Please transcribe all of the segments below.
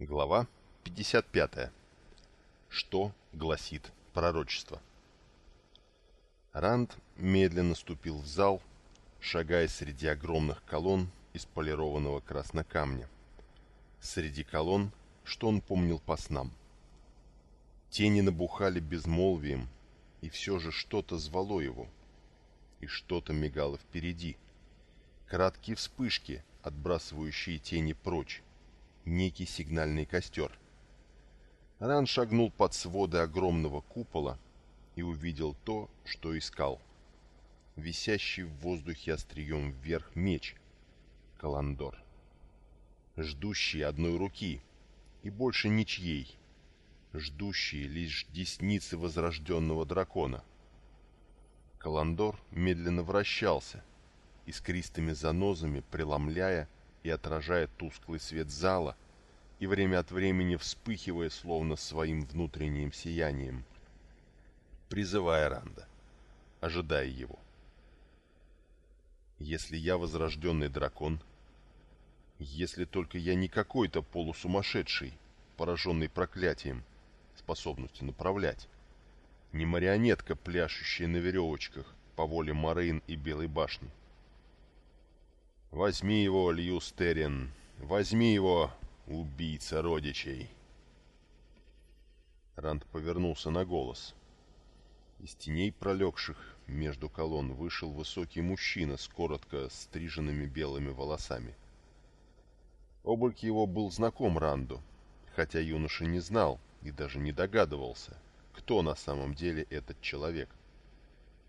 Глава 55. Что гласит пророчество? Ранд медленно ступил в зал, шагая среди огромных колонн из полированного краснокамня. Среди колонн, что он помнил по снам. Тени набухали безмолвием, и все же что-то звало его, и что-то мигало впереди. Краткие вспышки, отбрасывающие тени прочь, некий сигнальный костер. Ран шагнул под своды огромного купола и увидел то, что искал. Висящий в воздухе острием вверх меч. Каландор. Ждущий одной руки и больше ничьей. Ждущий лишь десницы возрожденного дракона. Каландор медленно вращался, искристыми занозами преломляя и отражая тусклый свет зала, и время от времени вспыхивая словно своим внутренним сиянием, призывая Ранда, ожидая его. Если я возрожденный дракон, если только я не какой-то полусумасшедший, пораженный проклятием, способностью направлять, не марионетка, пляшущая на веревочках по воле Морейн и Белой башни, Возьми его, Льюстерин, возьми его, убийца родичей. Ранд повернулся на голос. Из теней, пролегших между колонн, вышел высокий мужчина с коротко стриженными белыми волосами. Облик его был знаком Ранду, хотя юноша не знал и даже не догадывался, кто на самом деле этот человек.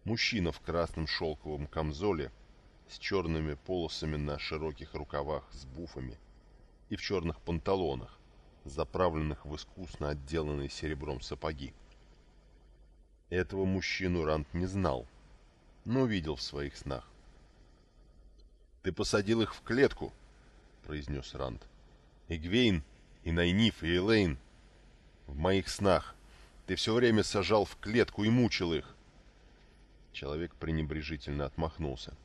Мужчина в красном шелковом камзоле — с черными полосами на широких рукавах с буфами и в черных панталонах, заправленных в искусно отделанные серебром сапоги. Этого мужчину Рант не знал, но видел в своих снах. «Ты посадил их в клетку», — произнес Рант. «Игвейн, и Найниф, и Элейн. В моих снах. Ты все время сажал в клетку и мучил их». Человек пренебрежительно отмахнулся. —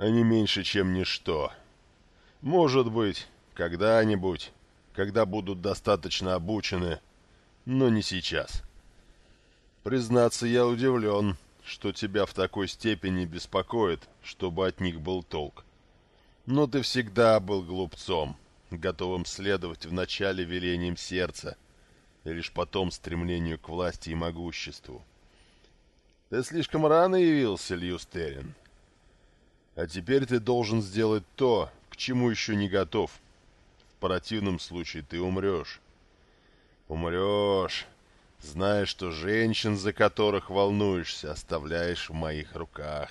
они меньше, чем ничто. Может быть, когда-нибудь, когда будут достаточно обучены, но не сейчас. Признаться, я удивлен, что тебя в такой степени беспокоит, чтобы от них был толк. Но ты всегда был глупцом, готовым следовать вначале велениям сердца, и лишь потом стремлению к власти и могуществу. Ты слишком рано явился, Льюстерин. А теперь ты должен сделать то, к чему еще не готов. В противном случае ты умрешь. Умрешь, зная, что женщин, за которых волнуешься, оставляешь в моих руках.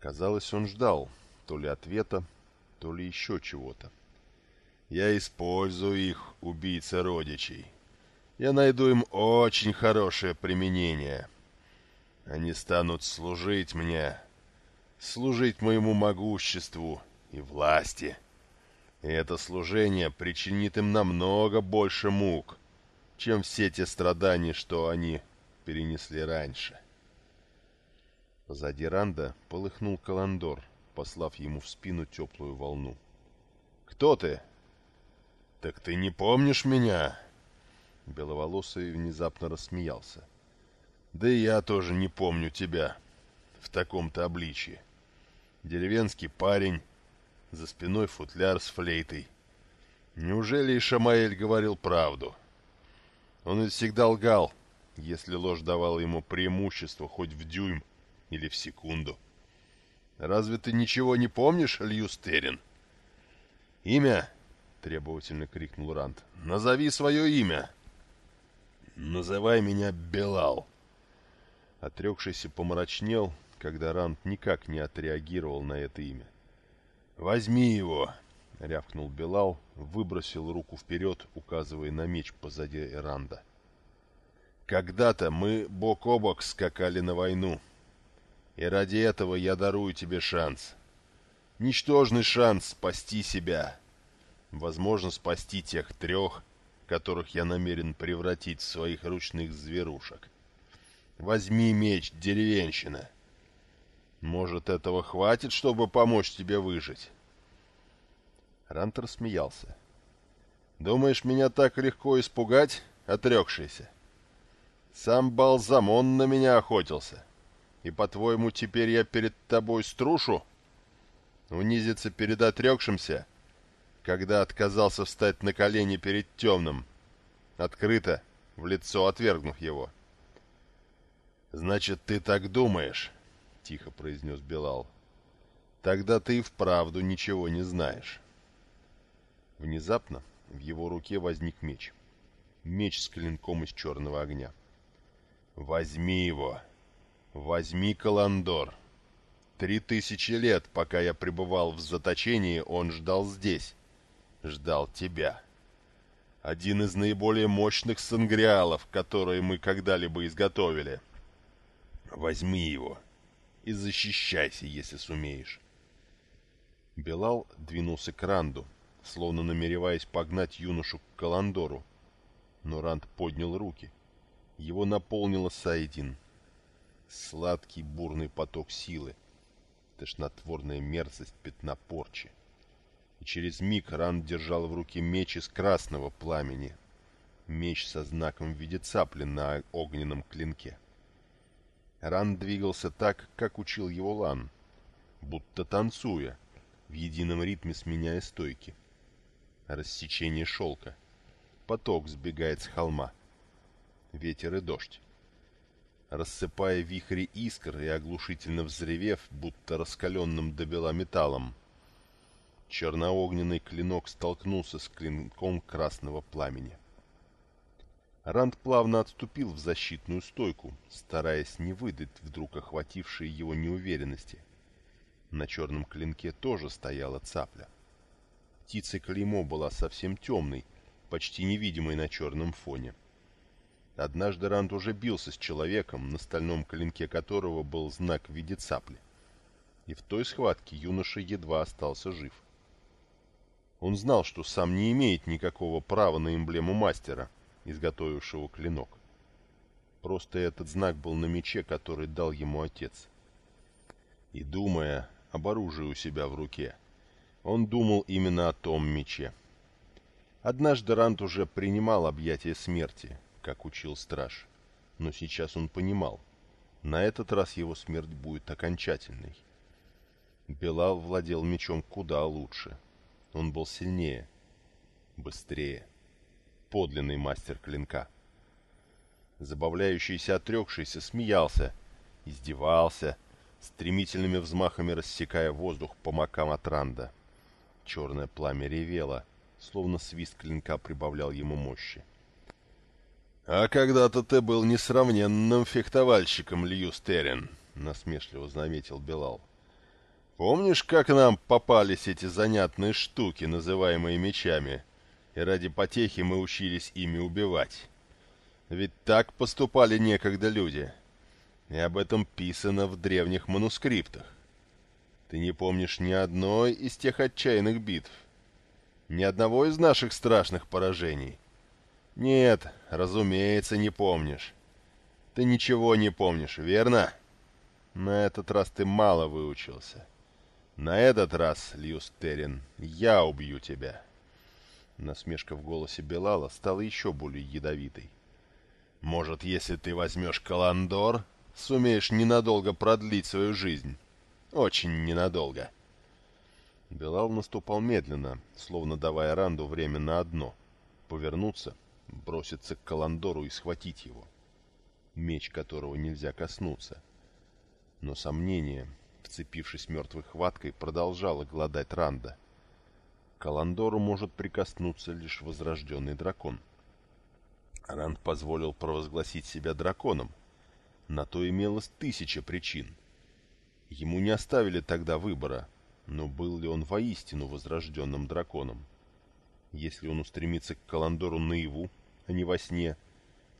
Казалось, он ждал то ли ответа, то ли еще чего-то. Я использую их, убийца родичей. Я найду им очень хорошее применение. Они станут служить мне, служить моему могуществу и власти. И это служение причинит им намного больше мук, чем все те страдания, что они перенесли раньше. Позади Ранда полыхнул Каландор, послав ему в спину теплую волну. «Кто ты?» «Так ты не помнишь меня?» Беловолосый внезапно рассмеялся. «Да и я тоже не помню тебя в таком-то обличье деревенский парень, за спиной футляр с флейтой. Неужели Ишамаэль говорил правду? Он ведь всегда лгал, если ложь давала ему преимущество хоть в дюйм или в секунду. Разве ты ничего не помнишь, Льюстерин? Имя? Требовательно крикнул Рант. Назови свое имя. Называй меня Белал. Отрекшийся помрачнел когда Рант никак не отреагировал на это имя. «Возьми его!» — рявкнул Белал, выбросил руку вперед, указывая на меч позади Ранда. «Когда-то мы бок о бок скакали на войну, и ради этого я дарую тебе шанс. Ничтожный шанс спасти себя. Возможно, спасти тех трех, которых я намерен превратить в своих ручных зверушек. Возьми меч, деревенщина!» Может, этого хватит, чтобы помочь тебе выжить?» Рантер смеялся. Думаешь, меня так легко испугать, отрекшийся? Сам Балзамон на меня охотился. И, по-твоему, теперь я перед тобой струшу? Унизиться перед отрекшимся, когда отказался встать на колени перед темным, открыто, в лицо отвергнув его. «Значит, ты так думаешь?» — тихо произнес Белал. «Тогда ты вправду ничего не знаешь». Внезапно в его руке возник меч. Меч с клинком из черного огня. «Возьми его! Возьми Каландор! Три тысячи лет, пока я пребывал в заточении, он ждал здесь. Ждал тебя. Один из наиболее мощных сангриалов, которые мы когда-либо изготовили. Возьми его и защищайся, если сумеешь». Белал двинулся к Ранду, словно намереваясь погнать юношу к Каландору. Но Ранд поднял руки. Его наполнила Сайдин. Сладкий бурный поток силы. Тошнотворная мерзость пятна порчи. И через миг Ранд держал в руке меч из красного пламени. Меч со знаком в виде цапли на огненном клинке. Ранд двигался так, как учил его Лан, будто танцуя, в едином ритме сменяя стойки рассечение шелка. Поток сбегает с холма. Ветер и дождь. Рассыпая вихри искр и оглушительно взревев, будто раскаленным до бела металлом, черноогненный клинок столкнулся с клинком красного пламени. Ранд плавно отступил в защитную стойку, стараясь не выдать вдруг охватившей его неуверенности. На черном клинке тоже стояла цапля. Птица клеймо была совсем темной, почти невидимой на черном фоне. Однажды Ранд уже бился с человеком, на стальном клинке которого был знак в виде цапли. И в той схватке юноша едва остался жив. Он знал, что сам не имеет никакого права на эмблему мастера, изготовившего клинок. Просто этот знак был на мече, который дал ему отец. И думая об оружии у себя в руке, он думал именно о том мече. Однажды Рант уже принимал объятия смерти, как учил страж. Но сейчас он понимал, на этот раз его смерть будет окончательной. Белал владел мечом куда лучше. Он был сильнее, быстрее. Подлинный мастер клинка. Забавляющийся отрекшийся смеялся, издевался, стремительными взмахами рассекая воздух по макам от Ранда. Черное пламя ревело, словно свист клинка прибавлял ему мощи. «А когда-то ты был несравненным фехтовальщиком, Льюстерин», — насмешливо заметил Белал. «Помнишь, как нам попались эти занятные штуки, называемые мечами, и ради потехи мы учились ими убивать? Ведь так поступали некогда люди, и об этом писано в древних манускриптах. Ты не помнишь ни одной из тех отчаянных битв? Ни одного из наших страшных поражений? Нет, разумеется, не помнишь. Ты ничего не помнишь, верно? На этот раз ты мало выучился. На этот раз, Льюстерин, я убью тебя. Насмешка в голосе Белала стала еще более ядовитой. Может, если ты возьмешь Каландор, сумеешь ненадолго продлить свою жизнь? Очень ненадолго. Белал наступал медленно, словно давая Ранду время на одно — повернуться, броситься к Каландору и схватить его. Меч которого нельзя коснуться. Но сомнение, вцепившись мертвой хваткой, продолжало гладать Ранда. Каландору может прикоснуться лишь возрожденный дракон. Ранд позволил провозгласить себя драконом. На то имелось тысяча причин — Ему не оставили тогда выбора, но был ли он воистину возрожденным драконом? Если он устремится к Каландору наяву, а не во сне,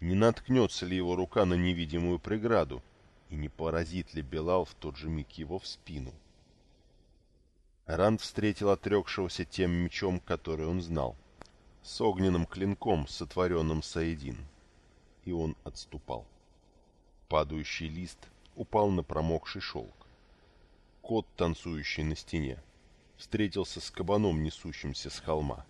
не наткнется ли его рука на невидимую преграду, и не поразит ли Белал в тот же миг его в спину? Ранд встретил отрекшегося тем мечом, который он знал, с огненным клинком, сотворенным Саидин, и он отступал. Падающий лист упал на промокший шелк кот, танцующий на стене, встретился с кабаном, несущимся с холма.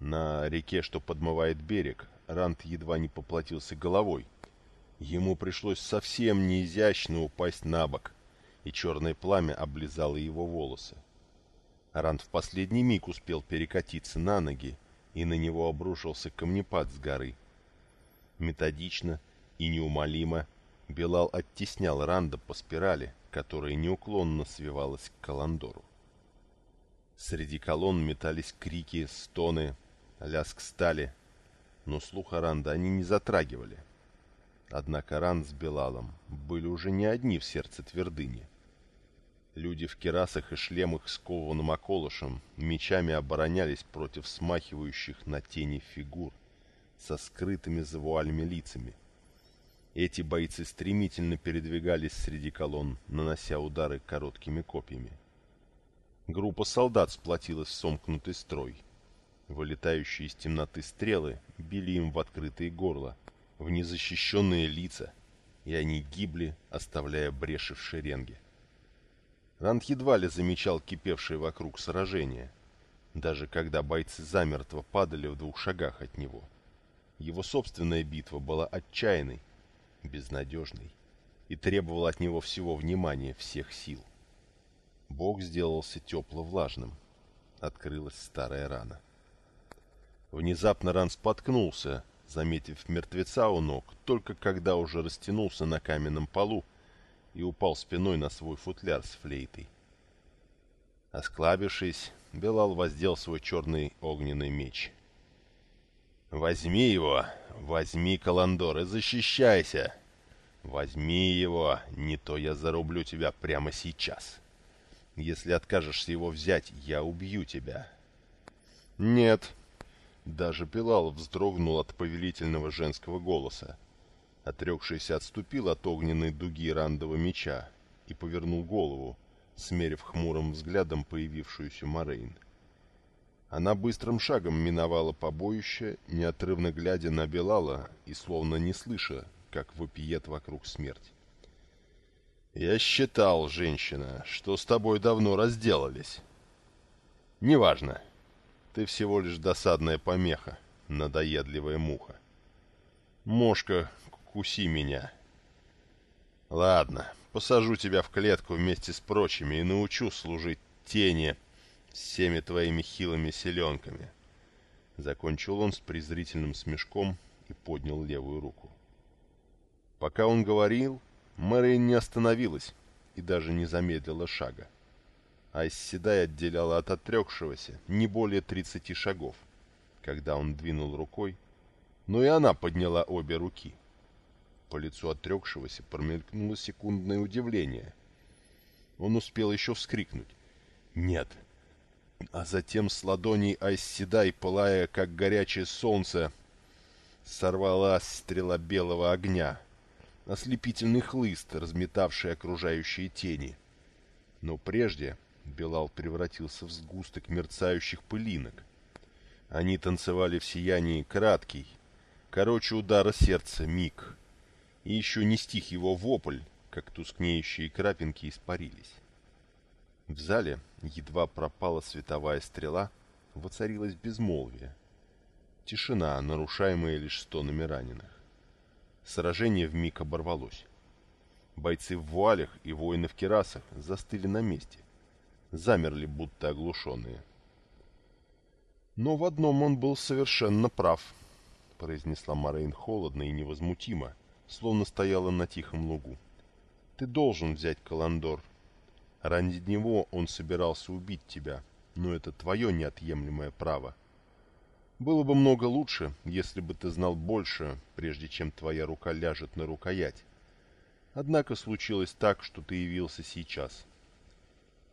На реке, что подмывает берег, Ранд едва не поплатился головой. Ему пришлось совсем неизящно упасть на бок, и черное пламя облизало его волосы. Ранд в последний миг успел перекатиться на ноги, и на него обрушился камнепад с горы. Методично и неумолимо Белал оттеснял Ранда по спирали, которая неуклонно свивалась к Каландору. Среди колонн метались крики, стоны, лязг стали, но слуха Ранда они не затрагивали. Однако Ранд с Белалом были уже не одни в сердце твердыни. Люди в керасах и шлемах с кованым околышем мечами оборонялись против смахивающих на тени фигур со скрытыми за вуалями лицами. Эти бойцы стремительно передвигались среди колонн, нанося удары короткими копьями. Группа солдат сплотилась в сомкнутый строй. Вылетающие из темноты стрелы били им в открытые горла, в незащищенные лица, и они гибли, оставляя бреши в шеренге. Ранд едва ли замечал кипевшее вокруг сражение, даже когда бойцы замертво падали в двух шагах от него. Его собственная битва была отчаянной, безнадежной и требовала от него всего внимания, всех сил. Бог сделался тепло-влажным. Открылась старая рана. Внезапно Ран споткнулся, заметив мертвеца у ног, только когда уже растянулся на каменном полу и упал спиной на свой футляр с флейтой. Осклабившись, Белал воздел свой черный огненный меч. «Возьми его! Возьми, Каландор, и защищайся! Возьми его, не то я зарублю тебя прямо сейчас. Если откажешься его взять, я убью тебя». «Нет!» Даже Белал вздрогнул от повелительного женского голоса. Отрекшийся отступил от огненной дуги рандового меча и повернул голову, смерив хмурым взглядом появившуюся Морейн. Она быстрым шагом миновала побоище, неотрывно глядя на Белала и словно не слыша, как вопиет вокруг смерть. «Я считал, женщина, что с тобой давно разделались. Неважно. Ты всего лишь досадная помеха, надоедливая муха. Мошка, куси меня. Ладно, посажу тебя в клетку вместе с прочими и научу служить тени всеми твоими хилыми селенками. Закончил он с презрительным смешком и поднял левую руку. Пока он говорил, Мэрин не остановилась и даже не замедлила шага. Айсседай отделяла от отрекшегося не более тридцати шагов, когда он двинул рукой, но и она подняла обе руки. По лицу отрекшегося промелькнуло секундное удивление. Он успел еще вскрикнуть. «Нет!» А затем с ладоней Айсседай, пылая, как горячее солнце, сорвалась стрела белого огня, ослепительный хлыст, разметавший окружающие тени. Но прежде Белал превратился в сгусток мерцающих пылинок. Они танцевали в сиянии краткий, короче удара сердца миг, и еще не стих его вопль, как тускнеющие крапинки испарились. В зале едва пропала световая стрела, воцарилось безмолвие. Тишина, нарушаемая лишь стонами раненых. Сражение вмиг оборвалось. Бойцы в вуалях и воины в керасах застыли на месте — замерли, будто оглушенные. «Но в одном он был совершенно прав», — произнесла Морейн холодно и невозмутимо, словно стояла на тихом лугу. «Ты должен взять Каландор. Ради него он собирался убить тебя, но это твое неотъемлемое право. Было бы много лучше, если бы ты знал больше, прежде чем твоя рука ляжет на рукоять. Однако случилось так, что ты явился сейчас».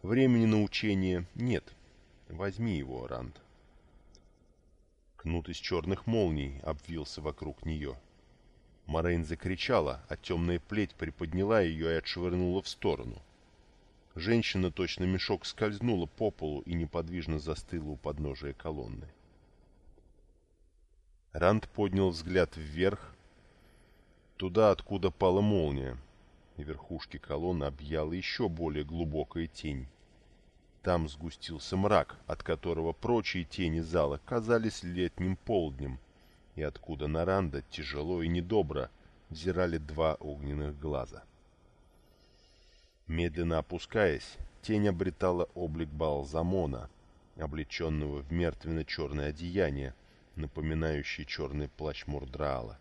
Времени на учение нет. Возьми его, Ранд. Кнут из черных молний обвился вокруг нее. Морейн закричала, а темная плеть приподняла ее и отшвырнула в сторону. Женщина, точно мешок, скользнула по полу и неподвижно застыла у подножия колонны. Ранд поднял взгляд вверх, туда, откуда пала молния, и верхушки колонны объяла еще более глубокая тень. Там сгустился мрак, от которого прочие тени зала казались летним полднем, и откуда на Ранда тяжело и недобро взирали два огненных глаза. Медленно опускаясь, тень обретала облик Балзамона, облеченного в мертвенно-черное одеяние, напоминающее черный плащ Мурдраала.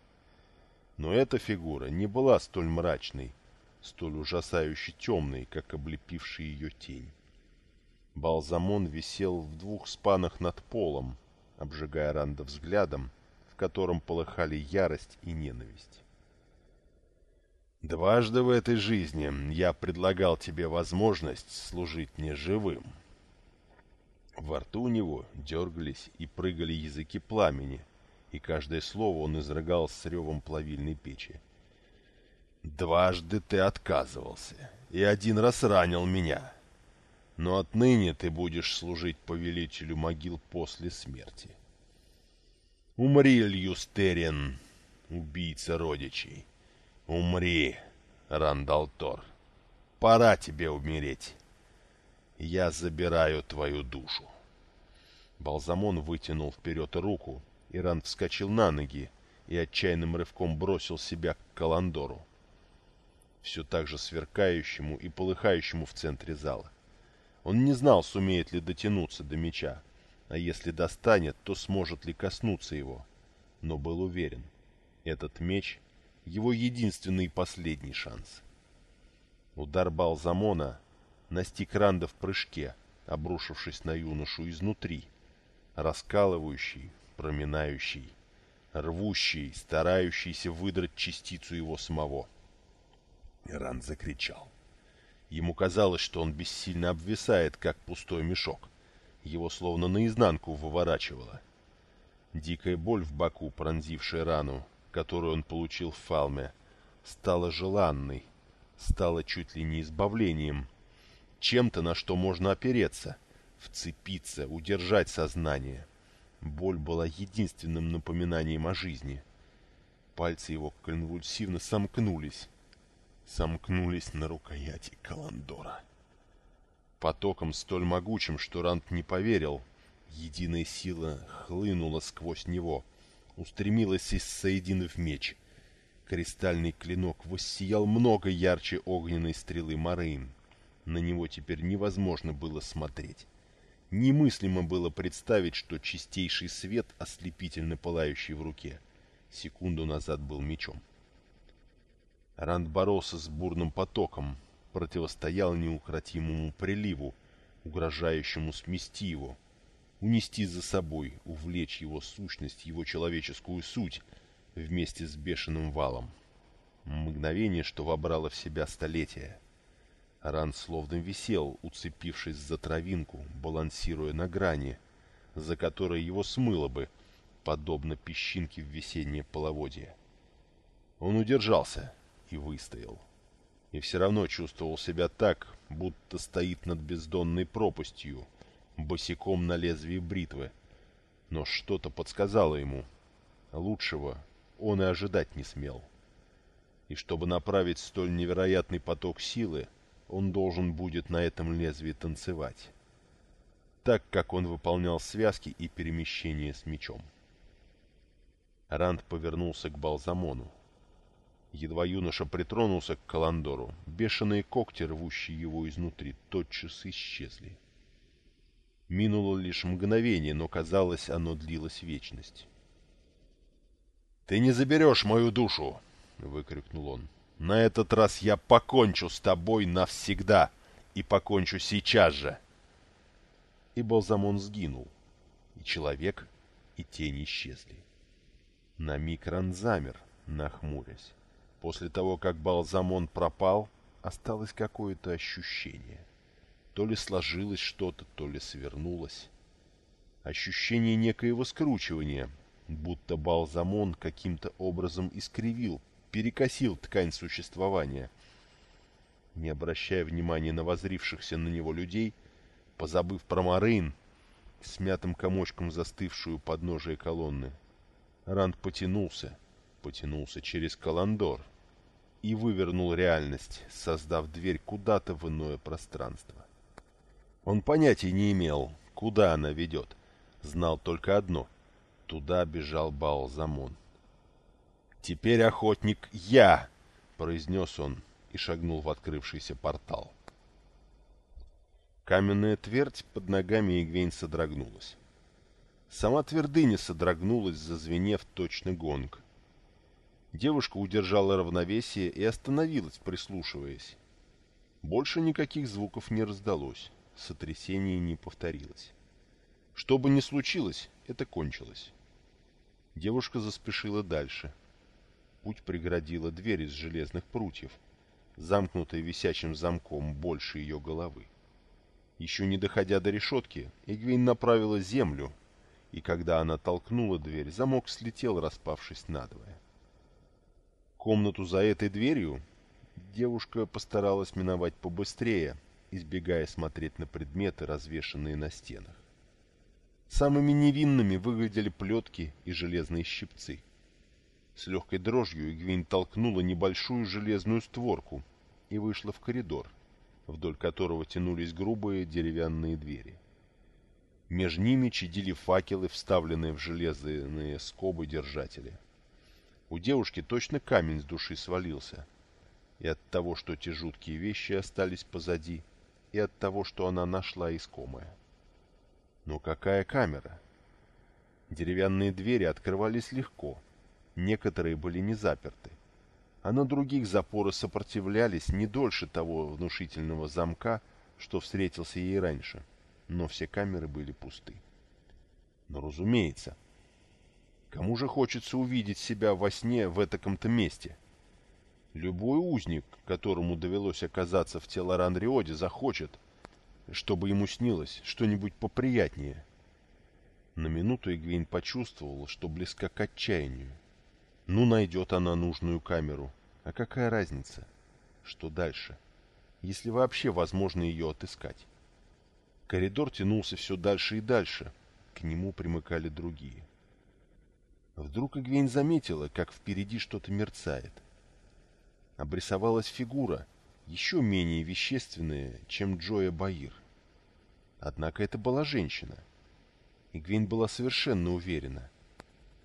Но эта фигура не была столь мрачной, столь ужасающе темной, как облепившая ее тень. Балзамон висел в двух спанах над полом, обжигая Ранда взглядом, котором полыхали ярость и ненависть. «Дважды в этой жизни я предлагал тебе возможность служить мне живым». Во рту у него дергались и прыгали языки пламени, и каждое слово он изрыгал с ревом плавильной печи. «Дважды ты отказывался, и один раз ранил меня» но отныне ты будешь служить повелителю могил после смерти. Умри, Льюстерин, убийца родичей. Умри, Рандалтор. Пора тебе умереть. Я забираю твою душу. Балзамон вытянул вперед руку, и Ранд вскочил на ноги и отчаянным рывком бросил себя к Каландору, все так же сверкающему и полыхающему в центре зала. Он не знал, сумеет ли дотянуться до меча, а если достанет, то сможет ли коснуться его. Но был уверен, этот меч — его единственный и последний шанс. Удар Балзамона настиг Ранда в прыжке, обрушившись на юношу изнутри, раскалывающий, проминающий, рвущий, старающийся выдрать частицу его самого. Ранд закричал. Ему казалось, что он бессильно обвисает, как пустой мешок. Его словно наизнанку выворачивало. Дикая боль в боку, пронзившая рану, которую он получил в Фалме, стала желанной, стала чуть ли не избавлением, чем-то, на что можно опереться, вцепиться, удержать сознание. Боль была единственным напоминанием о жизни. Пальцы его конвульсивно сомкнулись, сомкнулись на рукояти Каландора. Потоком столь могучим, что Рант не поверил, единая сила хлынула сквозь него, устремилась из соедины в меч. Кристальный клинок воссиял много ярче огненной стрелы Морейн. На него теперь невозможно было смотреть. Немыслимо было представить, что чистейший свет, ослепительно пылающий в руке, секунду назад был мечом. Ранд боролся с бурным потоком, противостоял неукротимому приливу, угрожающему смести его, унести за собой, увлечь его сущность, его человеческую суть вместе с бешеным валом. Мгновение, что вобрало в себя столетие. Ран словно висел, уцепившись за травинку, балансируя на грани, за которой его смыло бы, подобно песчинке в весеннее половодье. Он удержался, и выстоял. И все равно чувствовал себя так, будто стоит над бездонной пропастью, босиком на лезвии бритвы. Но что-то подсказало ему. Лучшего он и ожидать не смел. И чтобы направить столь невероятный поток силы, он должен будет на этом лезвии танцевать. Так, как он выполнял связки и перемещения с мечом. Ранд повернулся к Балзамону. Едва юноша притронулся к Каландору, бешеные когти, рвущие его изнутри, тотчас исчезли. Минуло лишь мгновение, но, казалось, оно длилось вечность. «Ты не заберешь мою душу!» — выкрикнул он. «На этот раз я покончу с тобой навсегда, и покончу сейчас же!» И Балзамон сгинул, и человек, и тень исчезли. На миг Ран замер, нахмурясь. После того, как Балзамон пропал, осталось какое-то ощущение. То ли сложилось что-то, то ли свернулось. Ощущение некоего скручивания, будто Балзамон каким-то образом искривил, перекосил ткань существования. Не обращая внимания на возрившихся на него людей, позабыв про Морейн, смятым комочком застывшую подножие колонны, Ранд потянулся — потянулся через Каландор и вывернул реальность, создав дверь куда-то в иное пространство. Он понятия не имел, куда она ведет. Знал только одно — туда бежал Балзамон. «Теперь охотник я!» — произнес он и шагнул в открывшийся портал. Каменная твердь под ногами Игвейн содрогнулась. Сама твердыня содрогнулась, зазвенев точно гонг. Девушка удержала равновесие и остановилась, прислушиваясь. Больше никаких звуков не раздалось, сотрясение не повторилось. Что бы ни случилось, это кончилось. Девушка заспешила дальше. Путь преградила дверь из железных прутьев, замкнутая висячим замком больше ее головы. Еще не доходя до решетки, Эгвин направила землю, и когда она толкнула дверь, замок слетел, распавшись надвое. Комнату за этой дверью девушка постаралась миновать побыстрее, избегая смотреть на предметы, развешанные на стенах. Самыми невинными выглядели плетки и железные щипцы. С легкой дрожью Игвин толкнула небольшую железную створку и вышла в коридор, вдоль которого тянулись грубые деревянные двери. Между ними чадили факелы, вставленные в железные скобы держатели. У девушки точно камень с души свалился. И от того, что те жуткие вещи остались позади, и от того, что она нашла искомое. Но какая камера? Деревянные двери открывались легко. Некоторые были не заперты. А на других запоры сопротивлялись не дольше того внушительного замка, что встретился ей раньше — но все камеры были пусты. Но разумеется, кому же хочется увидеть себя во сне в этаком-то месте? Любой узник, которому довелось оказаться в Телоран-Риоде, захочет, чтобы ему снилось что-нибудь поприятнее. На минуту Игвейн почувствовала, что близка к отчаянию. Ну, найдет она нужную камеру. А какая разница? Что дальше? Если вообще возможно ее отыскать. Коридор тянулся все дальше и дальше. К нему примыкали другие. Вдруг Игвейн заметила, как впереди что-то мерцает. Обрисовалась фигура, еще менее вещественная, чем Джоя Баир. Однако это была женщина. Игвейн была совершенно уверена.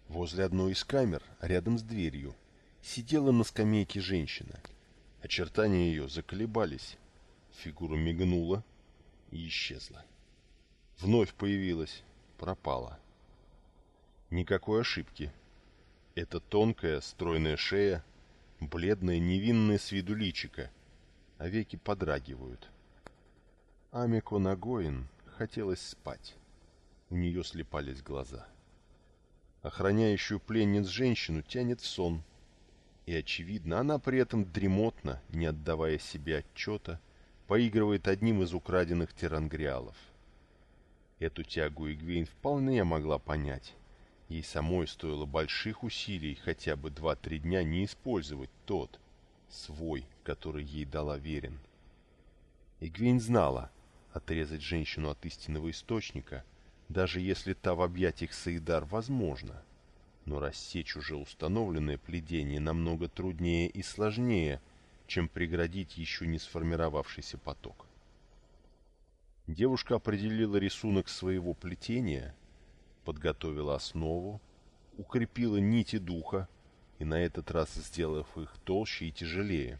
Возле одной из камер, рядом с дверью, сидела на скамейке женщина. Очертания ее заколебались. Фигура мигнула, и исчезла. Вновь появилась, пропала. Никакой ошибки. Это тонкая, стройная шея, бледная, невинная с виду личика, а веки подрагивают. Амико Нагоин хотелось спать. У нее слепались глаза. Охраняющую пленниц женщину тянет в сон. И, очевидно, она при этом дремотно, не отдавая себе отчета, поигрывает одним из украденных тирангриалов. Эту тягу Игвейн вполне могла понять. Ей самой стоило больших усилий хотя бы два-три дня не использовать тот, свой, который ей дала Верин. Игвейн знала, отрезать женщину от истинного источника, даже если та в объятиях Саидар возможно. Но рассечь уже установленное пледение намного труднее и сложнее – чем преградить еще не сформировавшийся поток. Девушка определила рисунок своего плетения, подготовила основу, укрепила нити духа и на этот раз сделав их толще и тяжелее.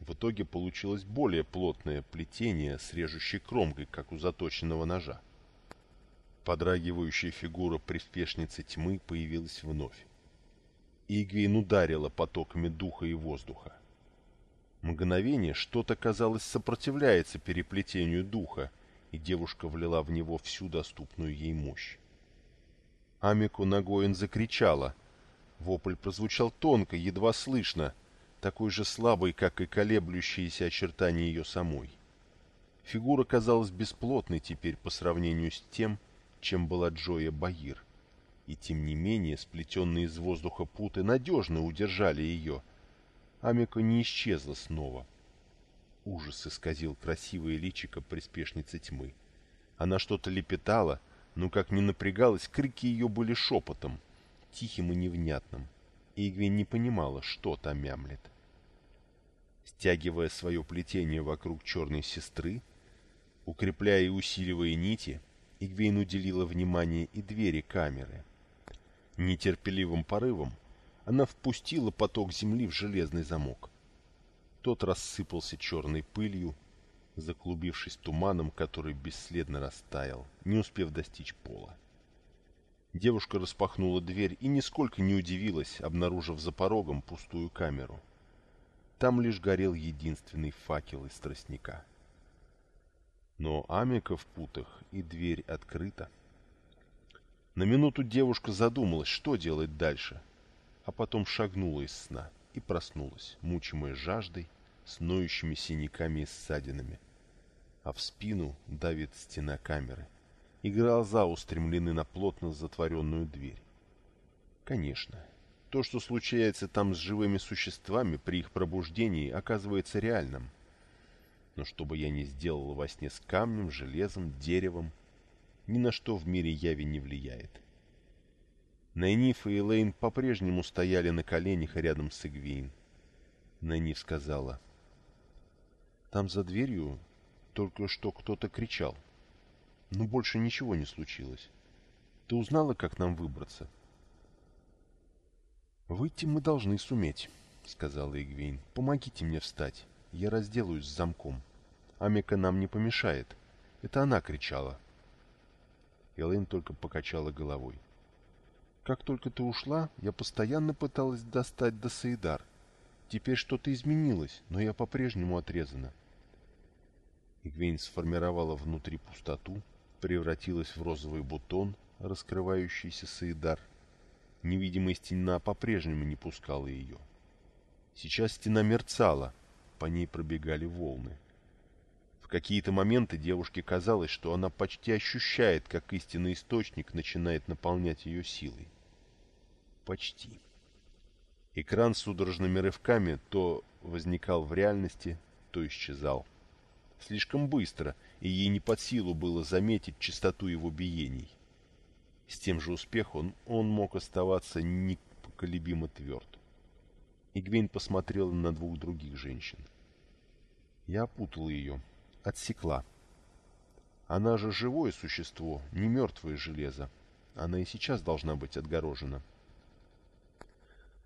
В итоге получилось более плотное плетение с режущей кромкой, как у заточенного ножа. Подрагивающая фигура приспешницы тьмы появилась вновь. Игвейн ударила потоками духа и воздуха. Мгновение что-то, казалось, сопротивляется переплетению духа, и девушка влила в него всю доступную ей мощь. Амику Нагоин закричала. Вопль прозвучал тонко, едва слышно, такой же слабый, как и колеблющиеся очертания ее самой. Фигура казалась бесплотной теперь по сравнению с тем, чем была Джоя Баир. И тем не менее сплетенные из воздуха путы надежно удержали ее — Амика не исчезла снова. Ужас исказил красивое личико приспешницы тьмы. Она что-то лепетала, но как ни напрягалась, крики ее были шепотом, тихим и невнятным. Игвин не понимала, что там мямлет. Стягивая свое плетение вокруг черной сестры, Укрепляя и усиливая нити, Игвейн уделила внимание и двери камеры. Нетерпеливым порывом она впустила поток земли в железный замок. Тот рассыпался черной пылью, заклубившись туманом, который бесследно растаял, не успев достичь пола. Девушка распахнула дверь и нисколько не удивилась, обнаружив за порогом пустую камеру. Там лишь горел единственный факел из тростника. Но Амика в путах, и дверь открыта. На минуту девушка задумалась, что делать дальше, а потом шагнула из сна и проснулась, мучимая жаждой, с ноющими синяками и ссадинами. А в спину давит стена камеры, и глаза устремлены на плотно затворенную дверь. Конечно, то, что случается там с живыми существами при их пробуждении, оказывается реальным. Но что бы я ни сделал во сне с камнем, железом, деревом, ни на что в мире яви не влияет. Найниф и Элейн по-прежнему стояли на коленях рядом с Игвейн. Найниф сказала, «Там за дверью только что кто-то кричал. Но больше ничего не случилось. Ты узнала, как нам выбраться?» «Выйти мы должны суметь», — сказала Игвейн. «Помогите мне встать. Я разделаюсь с замком». Амика нам не помешает. Это она кричала. Элэйн только покачала головой. Как только ты ушла, я постоянно пыталась достать до Саидар. Теперь что-то изменилось, но я по-прежнему отрезана. Игвейн сформировала внутри пустоту, превратилась в розовый бутон, раскрывающийся Саидар. Невидимая стена по-прежнему не пускала ее. Сейчас стена мерцала, по ней пробегали волны. В какие-то моменты девушке казалось, что она почти ощущает, как истинный источник начинает наполнять ее силой. Почти. Экран с судорожными рывками то возникал в реальности, то исчезал. Слишком быстро, и ей не под силу было заметить частоту его биений. С тем же успехом он мог оставаться непоколебимо тверд. Игвейн посмотрела на двух других женщин. Я опутал ее, отсекла. Она же живое существо, не мертвое железо. Она и сейчас должна быть отгорожена.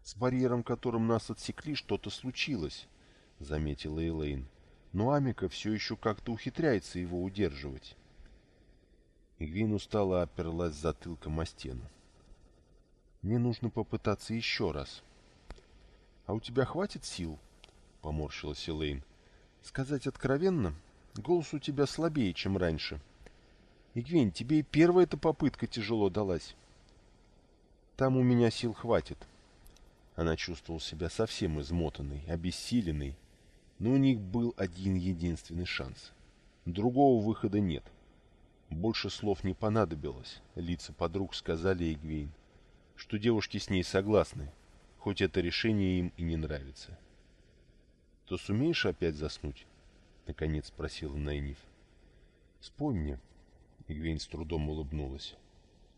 «С барьером, которым нас отсекли, что-то случилось», — заметила Элейн. «Но Амика все еще как-то ухитряется его удерживать». Игвин устало оперлась затылком о стену. «Мне нужно попытаться еще раз». «А у тебя хватит сил?» — поморщилась Элейн. «Сказать откровенно, Голос у тебя слабее, чем раньше. Игвень, тебе и первая эта попытка тяжело далась. Там у меня сил хватит. Она чувствовала себя совсем измотанной, обессиленной, но у них был один единственный шанс. Другого выхода нет. Больше слов не понадобилось. Лица подруг сказали Игвейн, что девушки с ней согласны, хоть это решение им и не нравится. То сумеешь опять заснуть? — наконец спросила Найниф. «Спой мне», — Игвейн с трудом улыбнулась.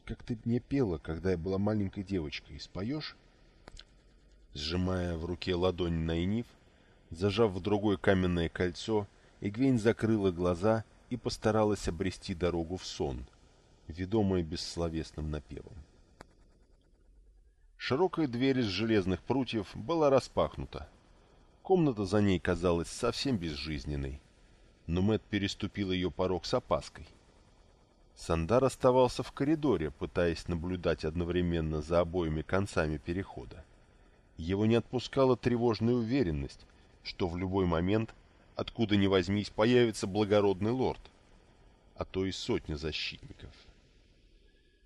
«Как ты мне пела, когда я была маленькой девочкой. Споешь?» Сжимая в руке ладонь Найниф, зажав в другое каменное кольцо, Игвейн закрыла глаза и постаралась обрести дорогу в сон, ведомая бессловесным напевом. Широкая дверь из железных прутьев была распахнута, Комната за ней казалась совсем безжизненной, но Мэт переступил ее порог с опаской. Сандар оставался в коридоре, пытаясь наблюдать одновременно за обоими концами перехода. Его не отпускала тревожная уверенность, что в любой момент, откуда ни возьмись, появится благородный лорд, а то и сотня защитников.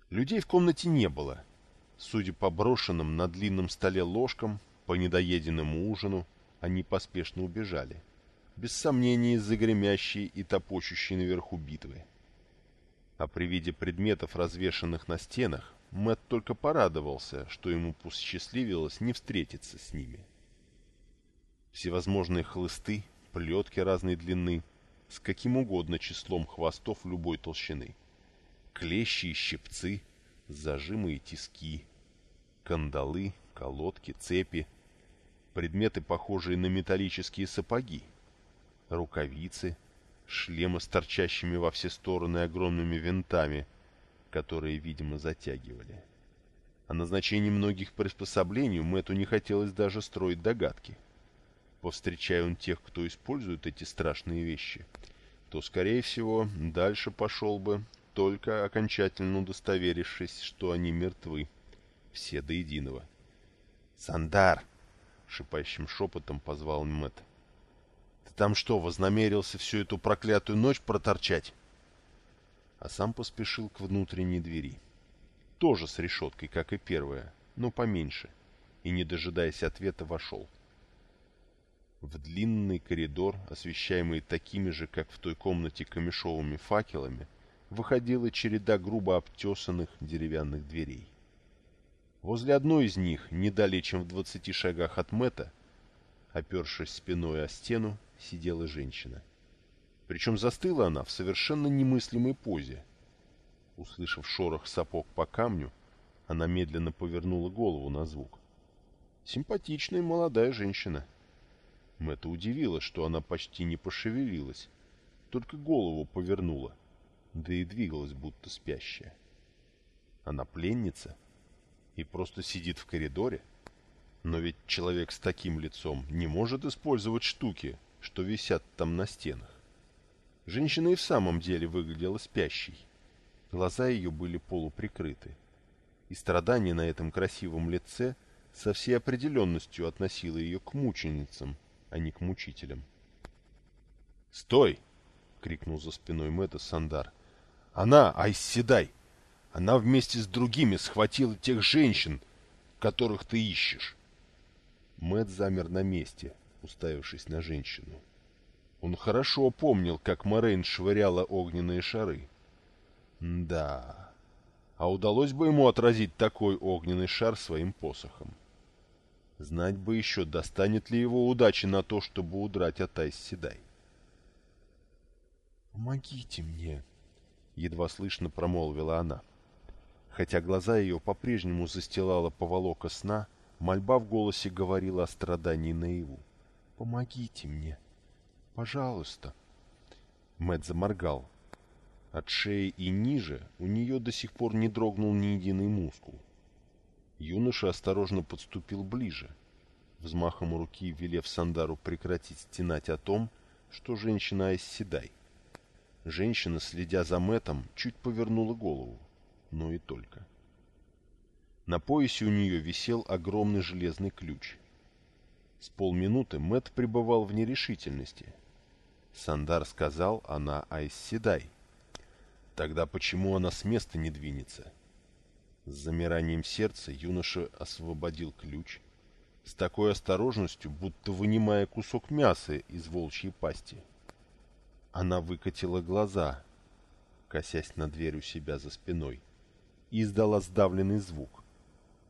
Людей в комнате не было. Судя по брошенным на длинном столе ложкам, по недоеденному ужину, они поспешно убежали, без сомнения из-за гремящей и топочущей наверху битвы. А при виде предметов, развешанных на стенах, Мэтт только порадовался, что ему посчастливилось не встретиться с ними. Всевозможные хлысты, плетки разной длины, с каким угодно числом хвостов любой толщины, клещи и щипцы, зажимы и тиски, кандалы, колодки, цепи — предметы, похожие на металлические сапоги, рукавицы, шлемы с торчащими во все стороны огромными винтами, которые, видимо, затягивали. О назначении многих приспособлений Мэтту не хотелось даже строить догадки. Повстречая он тех, кто использует эти страшные вещи, то, скорее всего, дальше пошел бы, только окончательно удостоверившись, что они мертвы, все до единого. «Сандар!» — шипящим шепотом позвал Мэтт. «Ты там что, вознамерился всю эту проклятую ночь проторчать?» А сам поспешил к внутренней двери. Тоже с решеткой, как и первая, но поменьше, и, не дожидаясь ответа, вошел. В длинный коридор, освещаемый такими же, как в той комнате, камешовыми факелами, выходила череда грубо обтесанных деревянных дверей. Возле одной из них, не далее, чем в двадцати шагах от Мэтта, опершись спиной о стену, сидела женщина. Причем застыла она в совершенно немыслимой позе. Услышав шорох сапог по камню, она медленно повернула голову на звук. Симпатичная молодая женщина. Мэтта удивило, что она почти не пошевелилась, только голову повернула, да и двигалась, будто спящая. Она пленница — и просто сидит в коридоре? Но ведь человек с таким лицом не может использовать штуки, что висят там на стенах. Женщина и в самом деле выглядела спящей. Глаза ее были полуприкрыты. И страдание на этом красивом лице со всей определенностью относило ее к мученицам, а не к мучителям. «Стой!» — крикнул за спиной Мэтта Сандар. «Она, Айсседай! Она вместе с другими схватила тех женщин, которых ты ищешь. Мэт замер на месте, уставившись на женщину. Он хорошо помнил, как Морейн швыряла огненные шары. да. А удалось бы ему отразить такой огненный шар своим посохом. Знать бы еще, достанет ли его удачи на то, чтобы удрать от Айс Седай. «Помогите мне!» — едва слышно промолвила она. Хотя глаза ее по-прежнему застилала поволока сна, мольба в голосе говорила о страдании наяву. «Помогите мне! Пожалуйста!» Мэт заморгал. От шеи и ниже у нее до сих пор не дрогнул ни единый мускул. Юноша осторожно подступил ближе, взмахом руки велев Сандару прекратить стенать о том, что женщина оседай. Женщина, следя за Мэтом, чуть повернула голову но и только. На поясе у нее висел огромный железный ключ. С полминуты Мэт пребывал в нерешительности. Сандар сказал, она Айсседай. Тогда почему она с места не двинется? С замиранием сердца юноша освободил ключ, с такой осторожностью, будто вынимая кусок мяса из волчьей пасти. Она выкатила глаза, косясь на дверь у себя за спиной и издала сдавленный звук.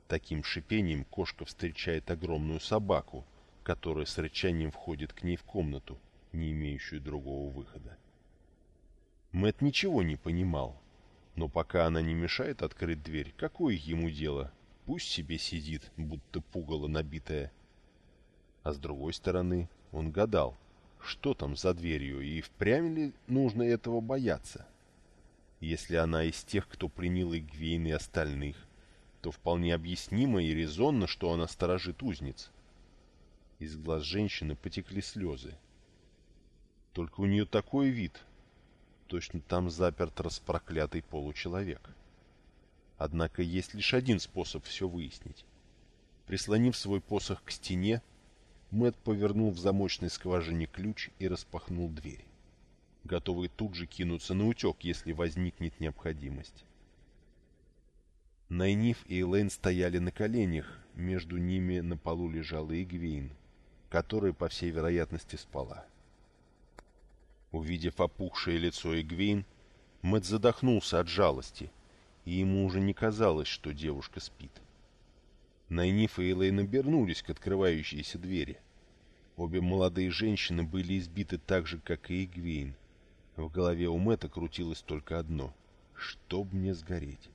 Таким шипением кошка встречает огромную собаку, которая с рычанием входит к ней в комнату, не имеющую другого выхода. Мэт ничего не понимал, но пока она не мешает открыть дверь, какое ему дело? Пусть себе сидит, будто пугало набитое. А с другой стороны, он гадал, что там за дверью и впрямь ли нужно этого бояться. — если она из тех, кто принял Игвейн и остальных, то вполне объяснимо и резонно, что она сторожит узниц. Из глаз женщины потекли слезы. Только у нее такой вид. Точно там заперт распроклятый получеловек. Однако есть лишь один способ все выяснить. Прислонив свой посох к стене, Мэт повернул в замочной скважине ключ и распахнул дверь готовые тут же кинуться на утек, если возникнет необходимость. Найниф и Элейн стояли на коленях, между ними на полу лежала Игвейн, которая, по всей вероятности, спала. Увидев опухшее лицо Игвейн, Мэтт задохнулся от жалости, и ему уже не казалось, что девушка спит. Найниф и Элейн обернулись к открывающейся двери. Обе молодые женщины были избиты так же, как и Игвейн, в голове у Мэтта крутилось только одно. «Чтоб мне сгореть!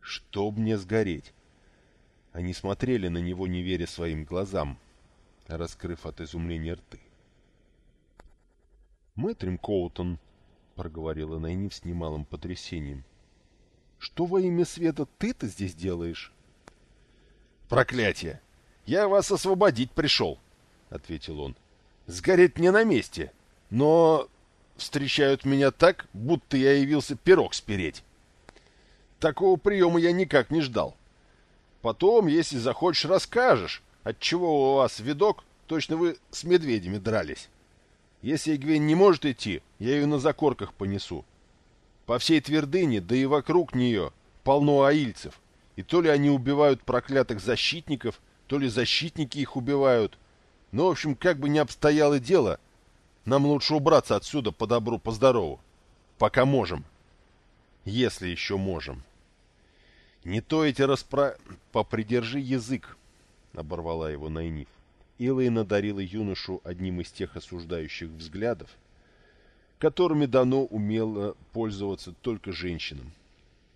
Чтоб мне сгореть!» Они смотрели на него, не веря своим глазам, раскрыв от изумления рты. «Мэтрим Коутон», — проговорила Найниф с немалым потрясением, — «что во имя света ты-то здесь делаешь?» «Проклятие! Я вас освободить пришел», — ответил он. «Сгореть мне на месте, но встречают меня так, будто я явился пирог спереть. Такого приема я никак не ждал. Потом, если захочешь, расскажешь, отчего у вас видок, точно вы с медведями дрались. Если Игвень не может идти, я ее на закорках понесу. По всей твердыне, да и вокруг нее, полно аильцев. И то ли они убивают проклятых защитников, то ли защитники их убивают. Ну, в общем, как бы ни обстояло дело, нам лучше убраться отсюда по добру, по здорову. Пока можем. Если еще можем. Не то эти распра... Попридержи язык, оборвала его Найниф. Илэйн одарила юношу одним из тех осуждающих взглядов, которыми дано умело пользоваться только женщинам.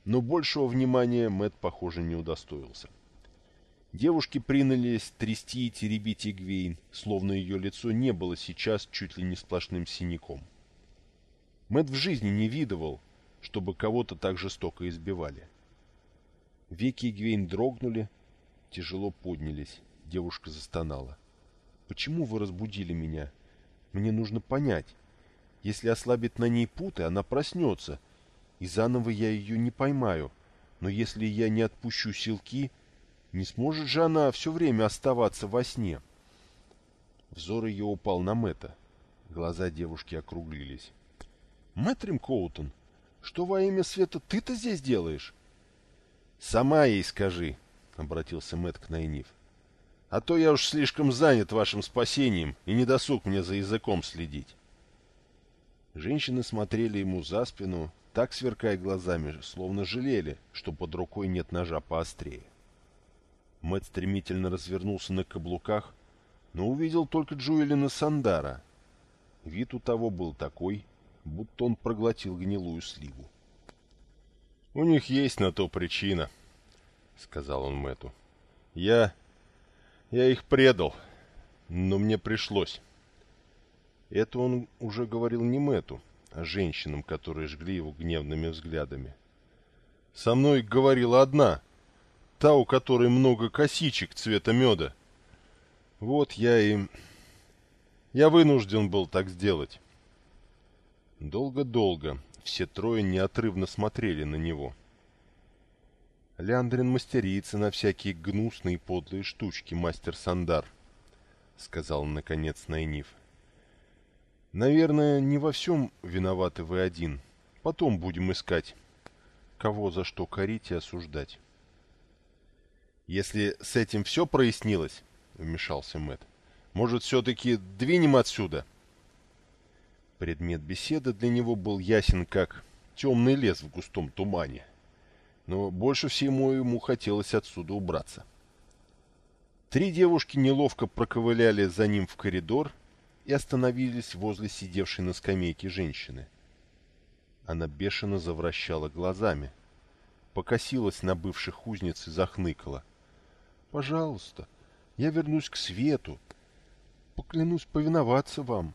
Но большего внимания Мэт, похоже, не удостоился. Девушки принялись трясти и теребить Игвейн, словно ее лицо не было сейчас чуть ли не сплошным синяком. Мэт в жизни не видывал, чтобы кого-то так жестоко избивали. Веки Игвейн дрогнули, тяжело поднялись. Девушка застонала. Почему вы разбудили меня? Мне нужно понять. Если ослабить на ней путы, она проснется, и заново я ее не поймаю. Но если я не отпущу силки, не сможет же она все время оставаться во сне. Взор ее упал на Мэтта. Глаза девушки округлились. «Мэтрим Коутон, что во имя света ты-то здесь делаешь?» «Сама ей скажи», — обратился Мэтт к Найниф. А то я уж слишком занят вашим спасением, и не досуг мне за языком следить. Женщины смотрели ему за спину, так сверкая глазами, словно жалели, что под рукой нет ножа поострее. Мэтт стремительно развернулся на каблуках, но увидел только Джуэлина Сандара. Вид у того был такой, будто он проглотил гнилую сливу. — У них есть на то причина, — сказал он Мэту. — Я я их предал, но мне пришлось. Это он уже говорил не Мэту, а женщинам, которые жгли его гневными взглядами. Со мной говорила одна, та, у которой много косичек цвета меда. Вот я и... Я вынужден был так сделать. Долго-долго все трое неотрывно смотрели на него. — Ляндрин мастерица на всякие гнусные подлые штучки, мастер Сандар, — сказал наконец Найниф. Наверное, не во всем виноваты вы один. Потом будем искать, кого за что корить и осуждать. Если с этим все прояснилось, — вмешался Мэт, может, все-таки двинем отсюда? Предмет беседы для него был ясен, как темный лес в густом тумане но больше всему ему хотелось отсюда убраться. Три девушки неловко проковыляли за ним в коридор и остановились возле сидевшей на скамейке женщины. Она бешено завращала глазами, покосилась на бывших узниц и захныкала. «Пожалуйста, я вернусь к свету. Поклянусь повиноваться вам.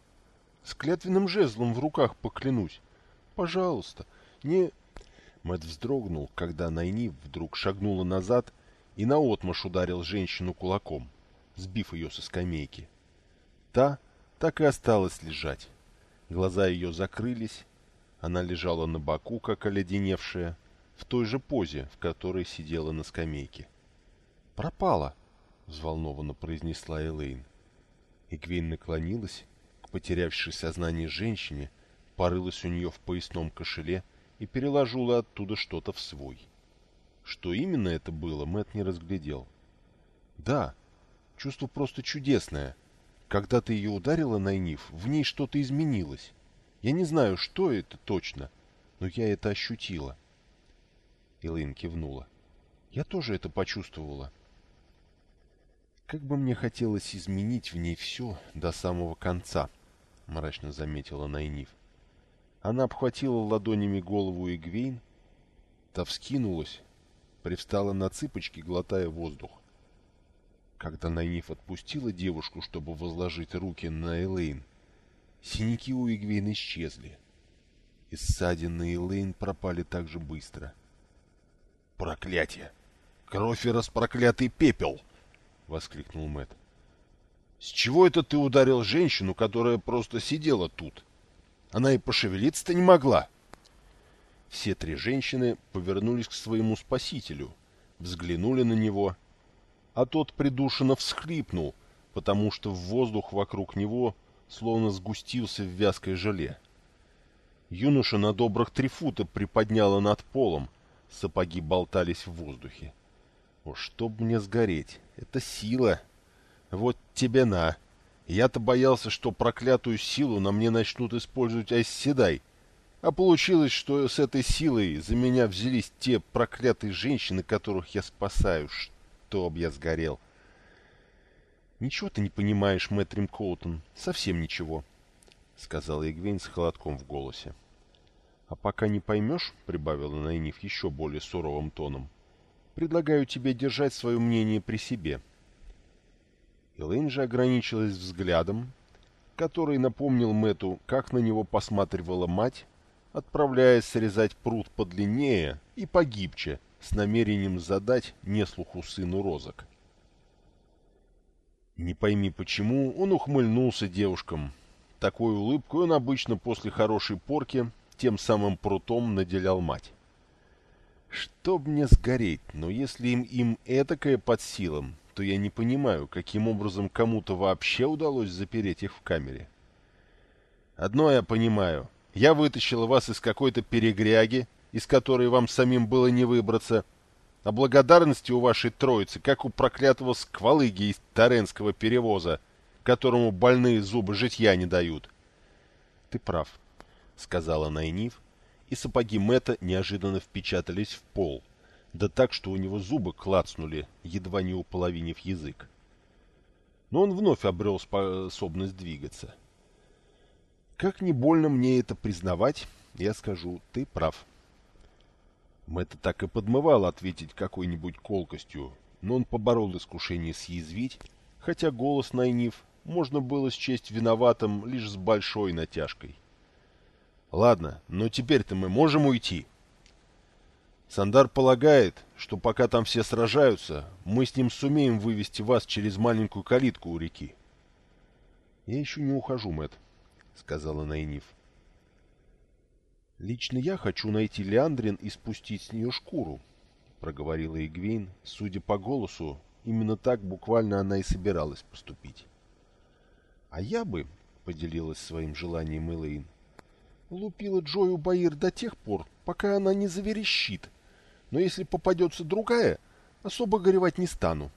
С клятвенным жезлом в руках поклянусь. Пожалуйста, не...» Мэт вздрогнул, когда Найни вдруг шагнула назад и наотмашь ударил женщину кулаком, сбив ее со скамейки. Та так и осталась лежать. Глаза ее закрылись, она лежала на боку, как оледеневшая, в той же позе, в которой сидела на скамейке. «Пропала!» — взволнованно произнесла Элейн. Игвейн наклонилась к потерявшей сознание женщине, порылась у нее в поясном кошеле — и переложила оттуда что-то в свой. Что именно это было, Мэт не разглядел. Да, чувство просто чудесное. Когда ты ее ударила, Найниф, в ней что-то изменилось. Я не знаю, что это точно, но я это ощутила. Элэйн кивнула. Я тоже это почувствовала. Как бы мне хотелось изменить в ней все до самого конца, мрачно заметила Найниф. Она обхватила ладонями голову Игвейн, та вскинулась, привстала на цыпочки, глотая воздух. Когда Найниф отпустила девушку, чтобы возложить руки на Элейн, Синяки у Игвейн исчезли. И ссадины Элейн пропали так же быстро. «Проклятие! Кровь и распроклятый пепел!» — воскликнул Мэт. «С чего это ты ударил женщину, которая просто сидела тут? Она и пошевелиться-то не могла!» Все три женщины повернулись к своему спасителю, взглянули на него, а тот придушенно всхлипнул, потому что в воздух вокруг него словно сгустился в вязкое желе. Юноша на добрых три фута приподняла над полом, сапоги болтались в воздухе. О, чтоб мне сгореть! Это сила! Вот тебе на! Я-то боялся, что проклятую силу на мне начнут использовать Айсседай. А получилось, что с этой силой за меня взялись те проклятые женщины, которых я спасаю. Чтоб я сгорел! Ничего ты не понимаешь, Мэтрим Коутон, совсем ничего. — сказала Игвейн с холодком в голосе. — А пока не поймешь, — прибавила Найниф еще более суровым тоном, — предлагаю тебе держать свое мнение при себе. Элэйн же ограничилась взглядом, который напомнил Мэту, как на него посматривала мать, отправляясь срезать пруд подлиннее и погибче, с намерением задать неслуху сыну розок. Не пойми почему, он ухмыльнулся девушкам, такой улыбкой он обычно после хорошей порки тем самым прутом наделял мать. Чтоб мне сгореть, но если им, им этакое под силам, то я не понимаю, каким образом кому-то вообще удалось запереть их в камере. Одно я понимаю. Я вытащила вас из какой-то перегряги, из которой вам самим было не выбраться, а благодарности у вашей троицы, как у проклятого сквалыги из Таренского перевоза, которому больные зубы житья не дают. — Ты прав, — сказала Найниф, и сапоги Мэтта неожиданно впечатались в пол, да так, что у него зубы клацнули, едва не уполовинив язык. Но он вновь обрел способность двигаться. Как не больно мне это признавать, я скажу, ты прав. Мэтта так и подмывал ответить какой-нибудь колкостью, но он поборол искушение съязвить, хотя голос Найниф можно было счесть виноватым лишь с большой натяжкой. «Ладно, но теперь-то мы можем уйти?» Сандар полагает, что пока там все сражаются, мы с ним сумеем вывести вас через маленькую калитку у реки. — Я еще не ухожу, Мэт, сказала Найниф. — Лично я хочу найти Леандрин и спустить с нее шкуру, — проговорила Игвейн. Судя по голосу, именно так буквально она и собиралась поступить. А я бы, — поделилась своим желанием Элэйн, — лупила Джою Баир до тех пор, пока она не заверещит. Но если попадется другая, особо горевать не стану.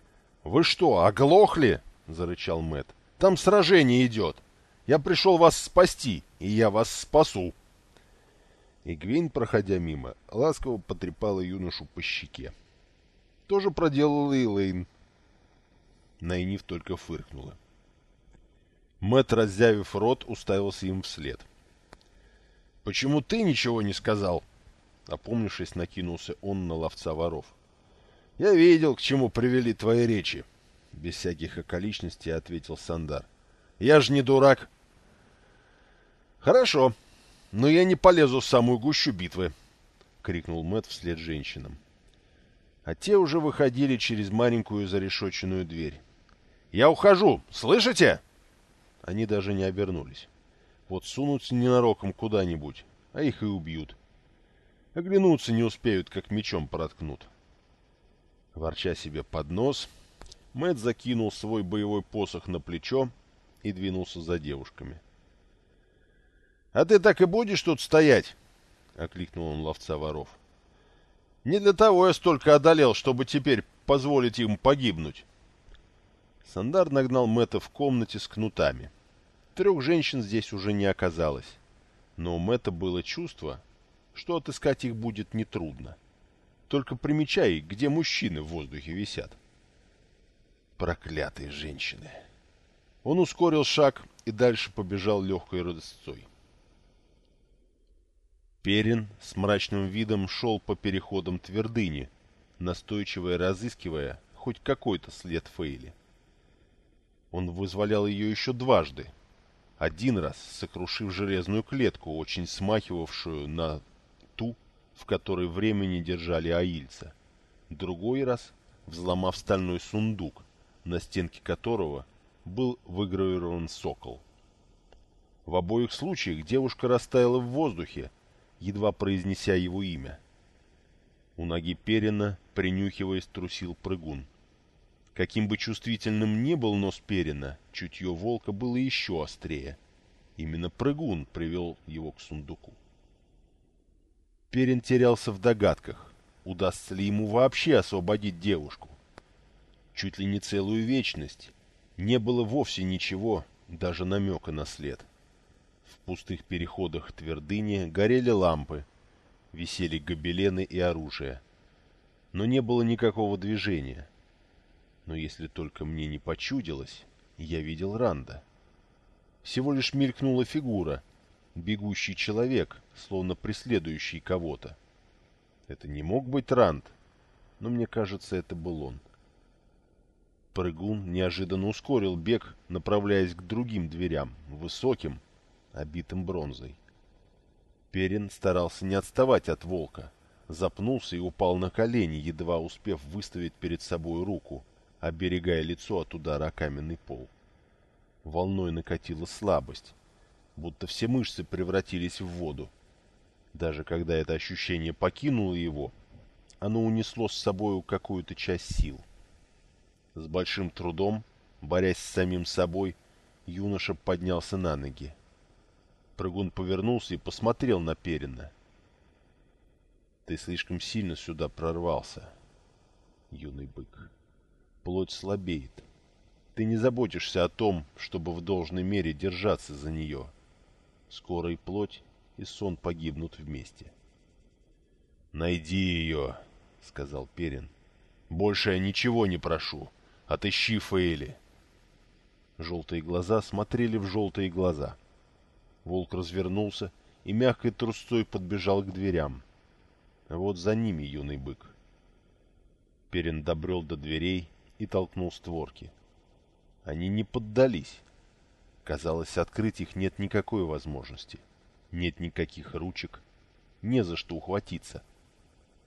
— Вы что, оглохли? — зарычал Мэт. Там сражение идет. Я пришел вас спасти, и я вас спасу. Игвейн, проходя мимо, ласково потрепала юношу по щеке. Тоже проделала и Лейн. Найниф только фыркнула. Мэт, раззявив рот, уставился им вслед. «Почему ты ничего не сказал?» Опомнившись, накинулся он на ловца воров. «Я видел, к чему привели твои речи», — без всяких околичностей ответил Сандар. «Я же не дурак». «Хорошо, но я не полезу в самую гущу битвы», — крикнул Мэт вслед женщинам. А те уже выходили через маленькую зарешоченную дверь. «Я ухожу! Слышите?» Они даже не обернулись. Вот сунутся ненароком куда-нибудь, а их и убьют. Оглянуться не успеют, как мечом проткнут. Ворча себе под нос, Мэт закинул свой боевой посох на плечо и двинулся за девушками. — А ты так и будешь тут стоять? — окликнул он ловца воров. — Не для того я столько одолел, чтобы теперь позволить им погибнуть. Сандар нагнал Мэтта в комнате с кнутами. Трех женщин здесь уже не оказалось. Но у Мэтта было чувство, что отыскать их будет нетрудно. Только примечай, где мужчины в воздухе висят. Проклятые женщины! Он ускорил шаг и дальше побежал легкой рысцой. Перин с мрачным видом шел по переходам твердыни, настойчиво разыскивая хоть какой-то след Фейли. Он вызволял ее еще дважды, один раз сокрушив железную клетку, очень смахивавшую на в которой времени держали аильца. Другой раз взломав стальной сундук, на стенке которого был выгравирован сокол. В обоих случаях девушка растаяла в воздухе, едва произнеся его имя. У ноги Перина, принюхиваясь, трусил прыгун. Каким бы чувствительным ни был нос Перина, чутье волка было еще острее. Именно прыгун привел его к сундуку. Перин терялся в догадках, удастся ли ему вообще освободить девушку. Чуть ли не целую вечность не было вовсе ничего, даже намека на след. В пустых переходах твердыни горели лампы, висели гобелены и оружие. Но не было никакого движения. Но если только мне не почудилось, я видел Ранда. Всего лишь мелькнула фигура, бегущий человек, словно преследующий кого-то. Это не мог быть Ранд, но мне кажется, это был он. Прыгун неожиданно ускорил бег, направляясь к другим дверям, высоким, обитым бронзой. Перин старался не отставать от волка, запнулся и упал на колени, едва успев выставить перед собой руку, оберегая лицо от удара о каменный пол. Волной накатила слабость, будто все мышцы превратились в воду. Даже когда это ощущение покинуло его, оно унесло с собою какую-то часть сил. С большим трудом, борясь с самим собой, юноша поднялся на ноги. Прыгун повернулся и посмотрел на Перина. «Ты слишком сильно сюда прорвался, юный бык. Плоть слабеет. Ты не заботишься о том, чтобы в должной мере держаться за нее. Скоро и плоть, и сон погибнут вместе». «Найди ее», — сказал Перин. «Больше я ничего не прошу. Отыщи Фейли». Желтые глаза смотрели в желтые глаза — Волк развернулся и мягкой трусцой подбежал к дверям. Вот за ними юный бык. Перин добрел до дверей и толкнул створки. Они не поддались. Казалось, открыть их нет никакой возможности. Нет никаких ручек. Не за что ухватиться.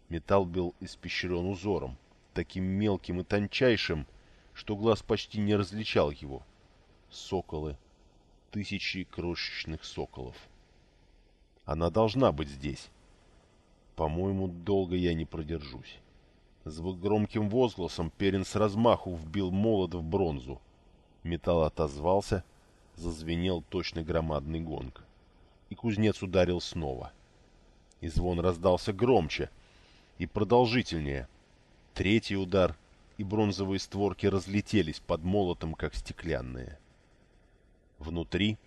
Металл был испещрен узором, таким мелким и тончайшим, что глаз почти не различал его. Соколы, тысячи крошечных соколов. Она должна быть здесь. По-моему, долго я не продержусь. С громким возгласом Перин с размаху вбил молот в бронзу. Металл отозвался, зазвенел точно громадный гонг. И кузнец ударил снова. И звон раздался громче и продолжительнее. Третий удар, и бронзовые створки разлетелись под молотом, как стеклянные. Внутри,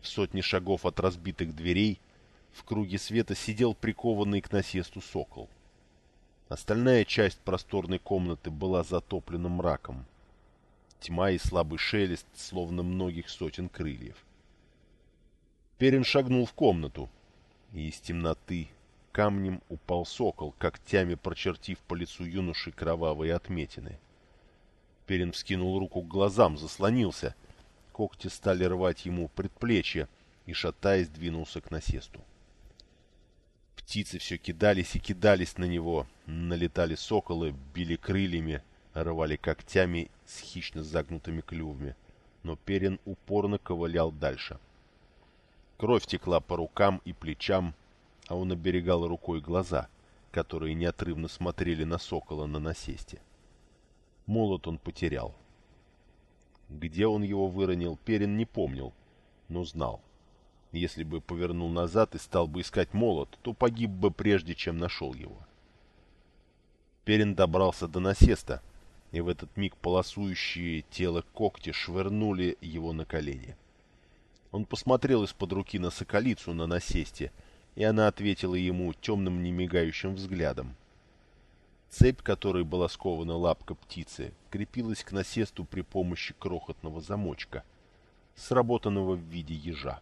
в сотне шагов от разбитых дверей, в круге света сидел прикованный к насесту сокол. Остальная часть просторной комнаты была затоплена мраком. Тьма и слабый шелест, словно многих сотен крыльев. Перин шагнул в комнату, и из темноты камнем упал сокол, когтями прочертив по лицу юноши кровавые отметины. Перин вскинул руку к глазам, заслонился — когти стали рвать ему предплечье, и, шатаясь, двинулся к насесту. Птицы все кидались и кидались на него, налетали соколы, били крыльями, рвали когтями с хищно загнутыми клювами, но Перин упорно ковылял дальше. Кровь текла по рукам и плечам, а он оберегал рукой глаза, которые неотрывно смотрели на сокола на насесте. Молот он потерял. Где он его выронил, Перин не помнил, но знал. Если бы повернул назад и стал бы искать молот, то погиб бы прежде, чем нашел его. Перин добрался до насеста, и в этот миг полосующие тело когти швырнули его на колени. Он посмотрел из-под руки на соколицу на насесте, и она ответила ему темным немигающим взглядом. Цепь, которой была скована лапка птицы, крепилась к насесту при помощи крохотного замочка, сработанного в виде ежа.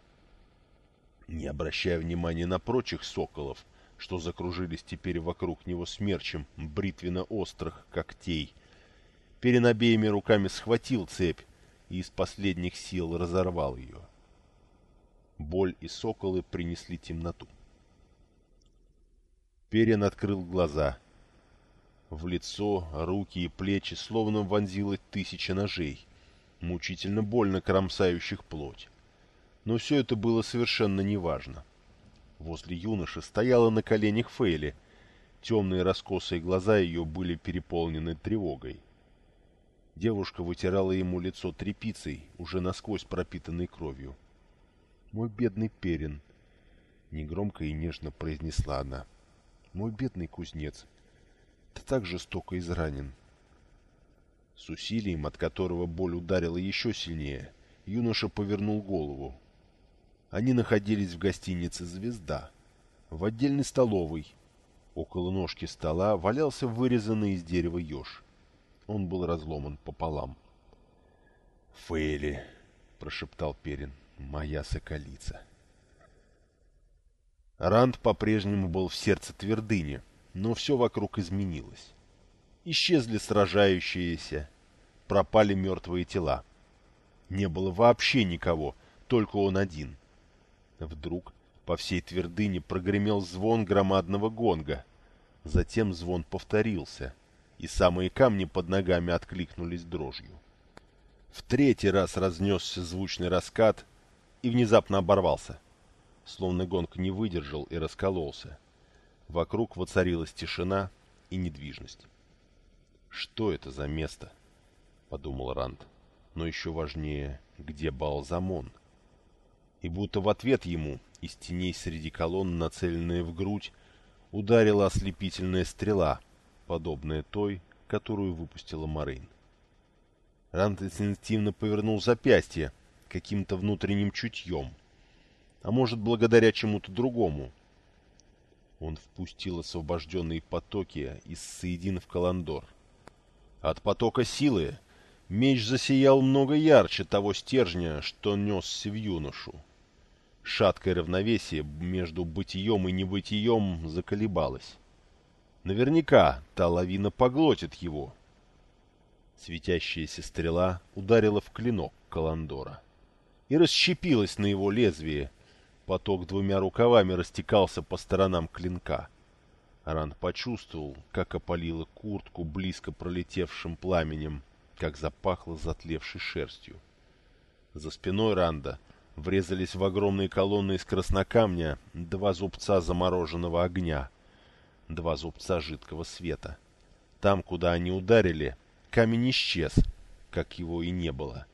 Не обращая внимания на прочих соколов, что закружились теперь вокруг него смерчем бритвенно-острых когтей, Перен обеими руками схватил цепь и из последних сил разорвал ее. Боль и соколы принесли темноту. Перин открыл глаза. В лицо, руки и плечи словно вонзилось тысяча ножей, мучительно больно кромсающих плоть. Но все это было совершенно неважно. Возле юноши стояла на коленях Фейли. Темные раскосые глаза ее были переполнены тревогой. Девушка вытирала ему лицо тряпицей, уже насквозь пропитанной кровью. «Мой бедный Перин!» — негромко и нежно произнесла она. «Мой бедный кузнец! Ты так жестоко изранен!» С усилием, от которого боль ударила еще сильнее, юноша повернул голову. Они находились в гостинице «Звезда», в отдельной столовой. Около ножки стола валялся вырезанный из дерева еж. Он был разломан пополам. «Фейли!» — прошептал Перин. «Моя соколица!» Ранд по-прежнему был в сердце твердыни, но все вокруг изменилось. Исчезли сражающиеся, пропали мертвые тела. Не было вообще никого, только он один. Вдруг по всей твердыне прогремел звон громадного гонга. Затем звон повторился, и самые камни под ногами откликнулись дрожью. В третий раз разнесся звучный раскат и внезапно оборвался, словно гонг не выдержал и раскололся. Вокруг воцарилась тишина и недвижность. «Что это за место?» — подумал Ранд. «Но еще важнее, где Балзамон?» и будто в ответ ему из теней среди колонн, нацеленная в грудь, ударила ослепительная стрела, подобная той, которую выпустила Марин. Рант инстинктивно повернул запястье каким-то внутренним чутьем, а может, благодаря чему-то другому. Он впустил освобожденные потоки из Саидин в Каландор. От потока силы меч засиял много ярче того стержня, что несся в юношу. Шаткое равновесие между бытием и небытием заколебалось. Наверняка та лавина поглотит его. Светящаяся стрела ударила в клинок Каландора и расщепилась на его лезвие. Поток двумя рукавами растекался по сторонам клинка. Ранд почувствовал, как опалило куртку близко пролетевшим пламенем, как запахло затлевшей шерстью. За спиной Ранда — врезались в огромные колонны из краснокамня два зубца замороженного огня, два зубца жидкого света. Там, куда они ударили, камень исчез, как его и не было.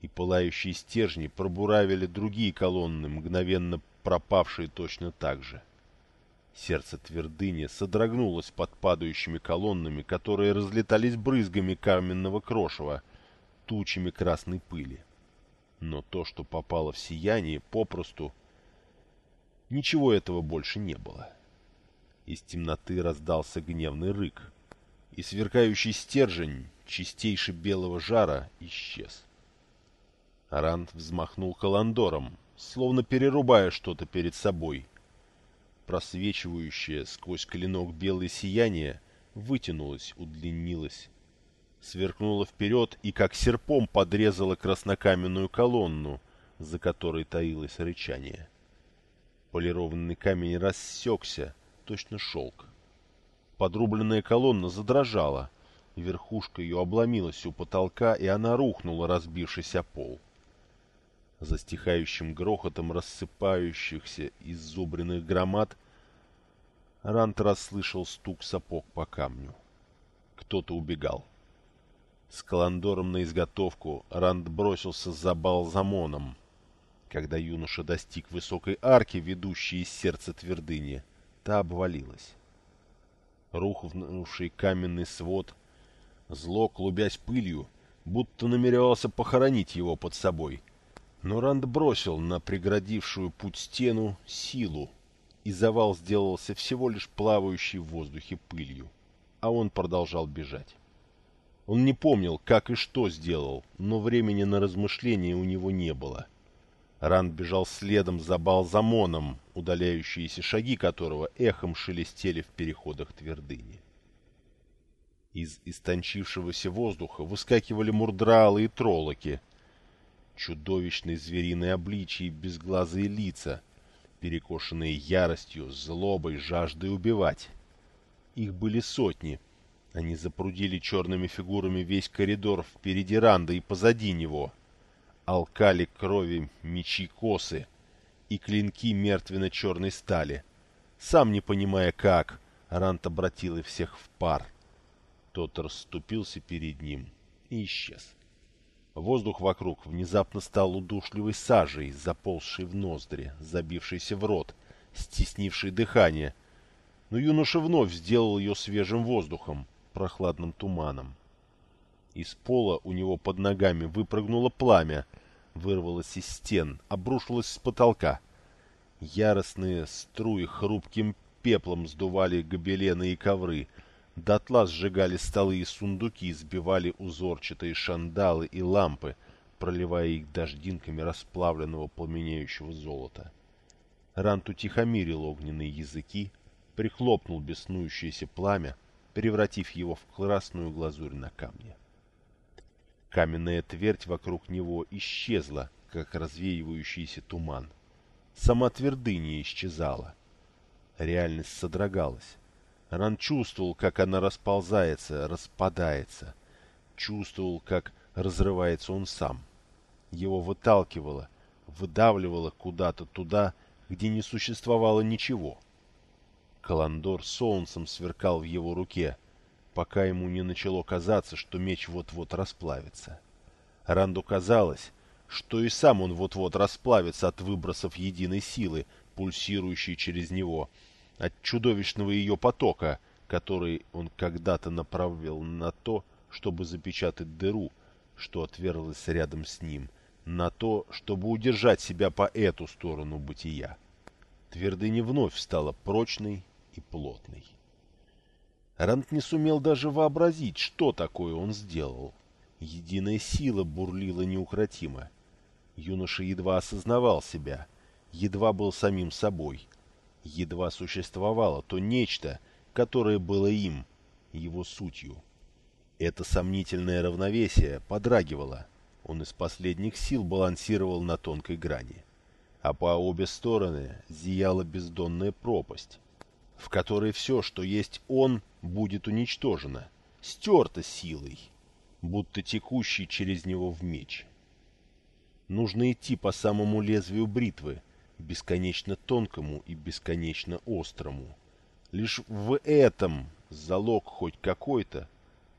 И пылающие стержни пробуравили другие колонны, мгновенно пропавшие точно так же. Сердце твердыни содрогнулось под падающими колоннами, которые разлетались брызгами каменного крошева, тучами красной пыли. Но то, что попало в сияние, попросту... Ничего этого больше не было. Из темноты раздался гневный рык, и сверкающий стержень, чистейше белого жара, исчез. Арант взмахнул каландором, словно перерубая что-то перед собой. Просвечивающее сквозь клинок белое сияние вытянулось, удлинилось, сверкнула вперед и как серпом подрезала краснокаменную колонну, за которой таилось рычание. Полированный камень рассекся, точно шелк. Подрубленная колонна задрожала, верхушка ее обломилась у потолка, и она рухнула, разбившись о пол. За стихающим грохотом рассыпающихся иззубренных громад Рант расслышал стук сапог по камню. Кто-то убегал. С каландором на изготовку Ранд бросился за Балзамоном. Когда юноша достиг высокой арки, ведущей из сердца твердыни, та обвалилась. Рухнувший каменный свод, зло, клубясь пылью, будто намеревался похоронить его под собой. Но Ранд бросил на преградившую путь стену силу, и завал сделался всего лишь плавающей в воздухе пылью, а он продолжал бежать. Он не помнил, как и что сделал, но времени на размышления у него не было. Ранд бежал следом за Балзамоном, удаляющиеся шаги которого эхом шелестели в переходах твердыни. Из истончившегося воздуха выскакивали мурдралы и троллоки. Чудовищные звериные обличия и безглазые лица, перекошенные яростью, злобой, жаждой убивать. Их были сотни. Они запрудили черными фигурами весь коридор впереди Ранда и позади него. Алкали крови мечи косы и клинки мертвенно-черной стали. Сам не понимая как, Ранд обратил их всех в пар. Тот расступился перед ним и исчез. Воздух вокруг внезапно стал удушливой сажей, заползшей в ноздри, забившейся в рот, стеснившей дыхание. Но юноша вновь сделал ее свежим воздухом, прохладным туманом. Из пола у него под ногами выпрыгнуло пламя, вырвалось из стен, обрушилось с потолка. Яростные струи хрупким пеплом сдували гобелены и ковры — Дотла сжигали столы и сундуки, сбивали узорчатые шандалы и лампы, проливая их дождинками расплавленного пламенеющего золота. Рант утихомирил огненные языки, прихлопнул беснующееся пламя, превратив его в красную глазурь на камне. Каменная твердь вокруг него исчезла, как развеивающийся туман. Сама твердыня исчезала. Реальность содрогалась. Ран чувствовал, как она расползается, распадается. Чувствовал, как разрывается он сам. Его выталкивало, выдавливало куда-то туда, где не существовало ничего. Каландор солнцем сверкал в его руке, пока ему не начало казаться, что меч вот-вот расплавится. Ранду казалось, что и сам он вот-вот расплавится от выбросов единой силы, пульсирующей через него — от чудовищного ее потока, который он когда-то направил на то, чтобы запечатать дыру, что отверлась рядом с ним, на то, чтобы удержать себя по эту сторону бытия. Твердыня вновь стала прочной и плотной. Рант не сумел даже вообразить, что такое он сделал. Единая сила бурлила неукротимо. Юноша едва осознавал себя, едва был самим собой — едва существовало то нечто, которое было им, его сутью. Это сомнительное равновесие подрагивало. Он из последних сил балансировал на тонкой грани. А по обе стороны зияла бездонная пропасть, в которой все, что есть он, будет уничтожено, стерто силой, будто текущий через него в меч. Нужно идти по самому лезвию бритвы, бесконечно тонкому и бесконечно острому. Лишь в этом залог хоть какой-то,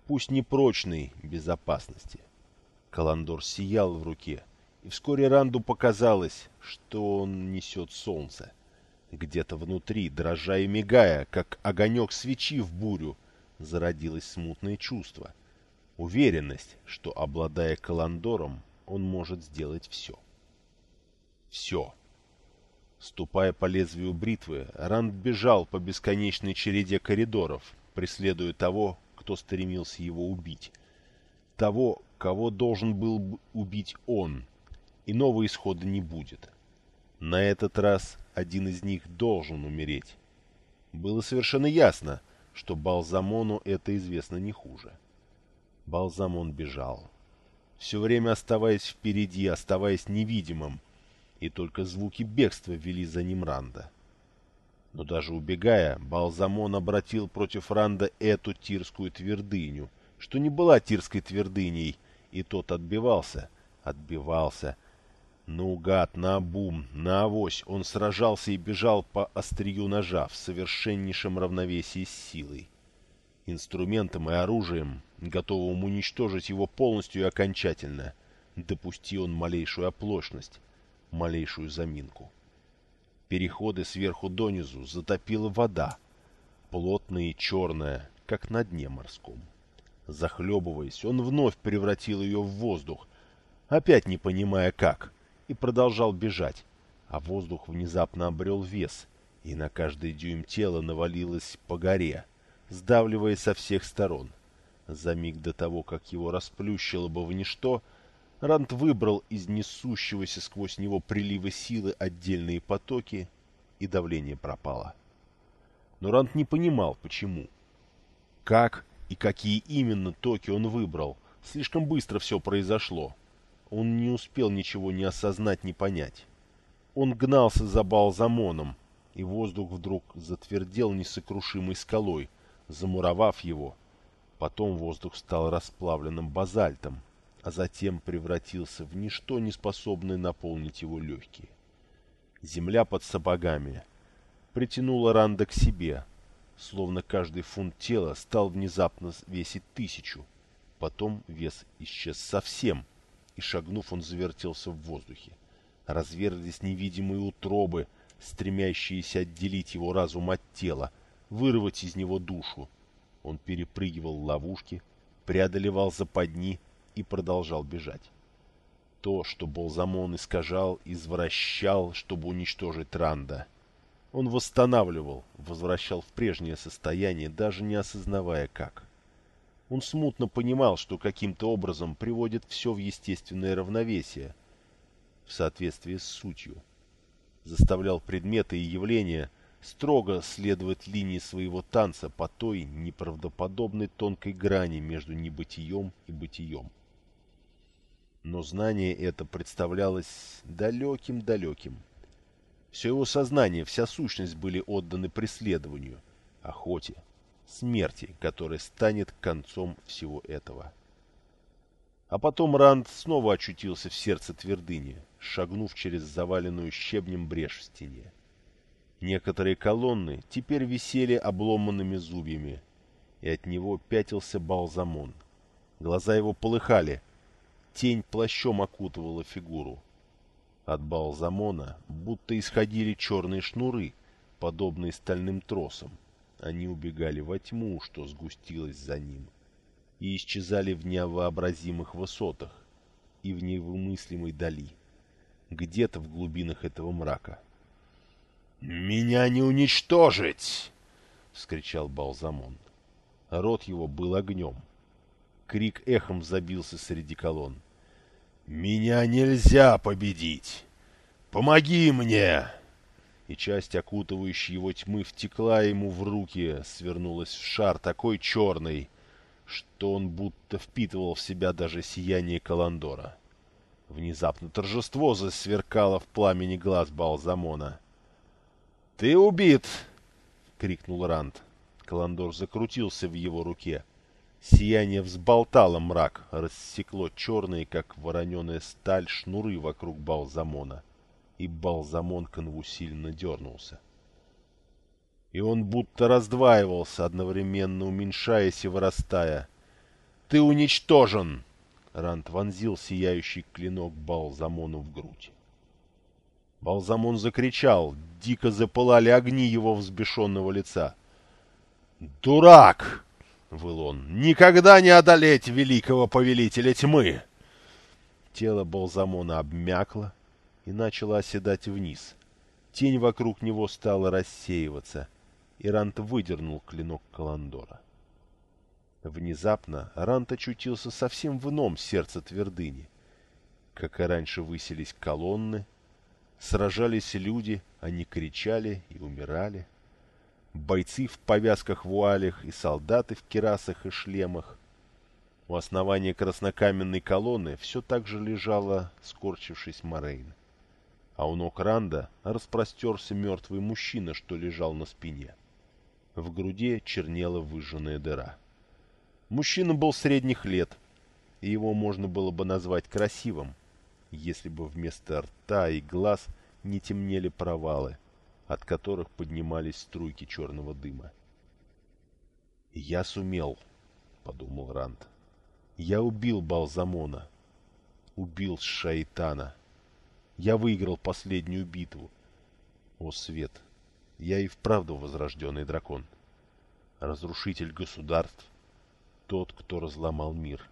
пусть непрочной, безопасности. Каландор сиял в руке, и вскоре Ранду показалось, что он несет солнце. Где-то внутри, дрожа и мигая, как огонек свечи в бурю, зародилось смутное чувство. Уверенность, что, обладая Каландором, он может сделать все. Все. Ступая по лезвию бритвы, Ранд бежал по бесконечной череде коридоров, преследуя того, кто стремился его убить. Того, кого должен был убить он. Иного исхода не будет. На этот раз один из них должен умереть. Было совершенно ясно, что Балзамону это известно не хуже. Балзамон бежал. Все время оставаясь впереди, оставаясь невидимым, и только звуки бегства вели за ним Ранда. Но даже убегая, Балзамон обратил против Ранда эту тирскую твердыню, что не была тирской твердыней, и тот отбивался, отбивался. Наугад, наобум, наавось он сражался и бежал по острию ножа в совершеннейшем равновесии с силой. Инструментом и оружием, готовым уничтожить его полностью и окончательно, допусти он малейшую оплошность, малейшую заминку. Переходы сверху донизу затопила вода, плотная и черная, как на дне морском. Захлебываясь, он вновь превратил ее в воздух, опять не понимая как, и продолжал бежать, а воздух внезапно обрел вес, и на каждый дюйм тела навалилось по горе, сдавливая со всех сторон. За миг до того, как его расплющило бы в ничто, — Рант выбрал из несущегося сквозь него прилива силы отдельные потоки, и давление пропало. Но Рант не понимал, почему. Как и какие именно токи он выбрал, слишком быстро все произошло. Он не успел ничего ни осознать, ни понять. Он гнался за Балзамоном, и воздух вдруг затвердел несокрушимой скалой, замуровав его. Потом воздух стал расплавленным базальтом, а затем превратился в ничто, не способное наполнить его легкие. Земля под сапогами притянула Ранда к себе, словно каждый фунт тела стал внезапно весить тысячу. Потом вес исчез совсем, и, шагнув, он завертелся в воздухе. Разверзлись невидимые утробы, стремящиеся отделить его разум от тела, вырвать из него душу. Он перепрыгивал ловушки, преодолевал западни и продолжал бежать. То, что Болзамон искажал, извращал, чтобы уничтожить Ранда. Он восстанавливал, возвращал в прежнее состояние, даже не осознавая как. Он смутно понимал, что каким-то образом приводит все в естественное равновесие, в соответствии с сутью. Заставлял предметы и явления строго следовать линии своего танца по той неправдоподобной тонкой грани между небытием и бытием. Но знание это представлялось далеким-далеким. Все его сознание, вся сущность были отданы преследованию, охоте, смерти, которая станет концом всего этого. А потом Ранд снова очутился в сердце твердыни, шагнув через заваленную щебнем брешь в стене. Некоторые колонны теперь висели обломанными зубьями, и от него пятился Балзамон. Глаза его полыхали, тень плащом окутывала фигуру. От Балзамона будто исходили черные шнуры, подобные стальным тросам. Они убегали во тьму, что сгустилась за ним, и исчезали в невообразимых высотах и в невымыслимой дали, где-то в глубинах этого мрака. «Меня не уничтожить!» — вскричал Балзамон. Рот его был огнем. Крик эхом забился среди колонн. «Меня нельзя победить! Помоги мне!» И часть окутывающей его тьмы втекла ему в руки, свернулась в шар такой черный, что он будто впитывал в себя даже сияние Каландора. Внезапно торжество засверкало в пламени глаз Балзамона. «Ты убит!» — крикнул Ранд. Каландор закрутился в его руке. Сияние взболтало мрак, рассекло черные, как вороненая сталь, шнуры вокруг Балзамона, и Балзамон конвульсивно дернулся. И он будто раздваивался, одновременно уменьшаясь и вырастая. «Ты уничтожен!» Рант вонзил сияющий клинок Балзамону в грудь. Балзамон закричал, дико запылали огни его взбешенного лица. «Дурак!» — выл он. «Никогда не одолеть великого повелителя тьмы!» Тело Балзамона обмякло и начало оседать вниз. Тень вокруг него стала рассеиваться, и Рант выдернул клинок Каландора. Внезапно Рант очутился совсем в ином сердце твердыни. Как и раньше высились колонны, сражались люди, они кричали и умирали бойцы в повязках-вуалях и солдаты в керасах и шлемах. У основания краснокаменной колонны все так же лежала, скорчившись Морейн. А у ног Ранда распростерся мертвый мужчина, что лежал на спине. В груди чернела выжженная дыра. Мужчина был средних лет, и его можно было бы назвать красивым, если бы вместо рта и глаз не темнели провалы – от которых поднимались струйки черного дыма. «Я сумел», — подумал Ранд. «Я убил Балзамона. Убил Шайтана. Я выиграл последнюю битву. О, Свет! Я и вправду возрожденный дракон. Разрушитель государств. Тот, кто разломал мир.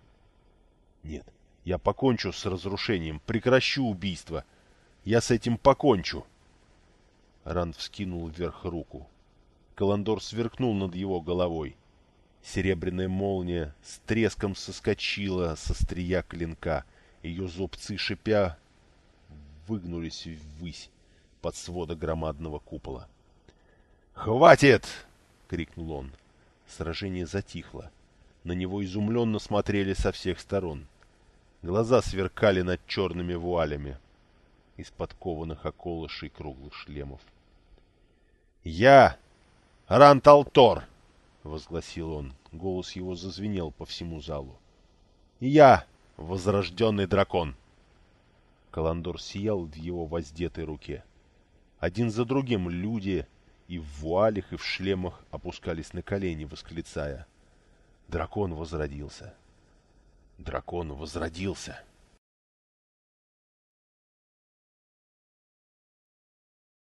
Нет, я покончу с разрушением, прекращу убийство. Я с этим покончу». Ранд вскинул вверх руку. Каландор сверкнул над его головой. Серебряная молния с треском соскочила со стрия клинка. Ее зубцы, шипя, выгнулись ввысь под свода громадного купола. «Хватит!» — крикнул он. Сражение затихло. На него изумленно смотрели со всех сторон. Глаза сверкали над черными вуалями из-под кованых околышей круглых шлемов. «Я Ранталтор!» — возгласил он. Голос его зазвенел по всему залу. «Я возрожденный дракон!» Каландор сиял в его воздетой руке. Один за другим люди и в вуалях, и в шлемах опускались на колени, восклицая. Дракон возродился. Дракон возродился.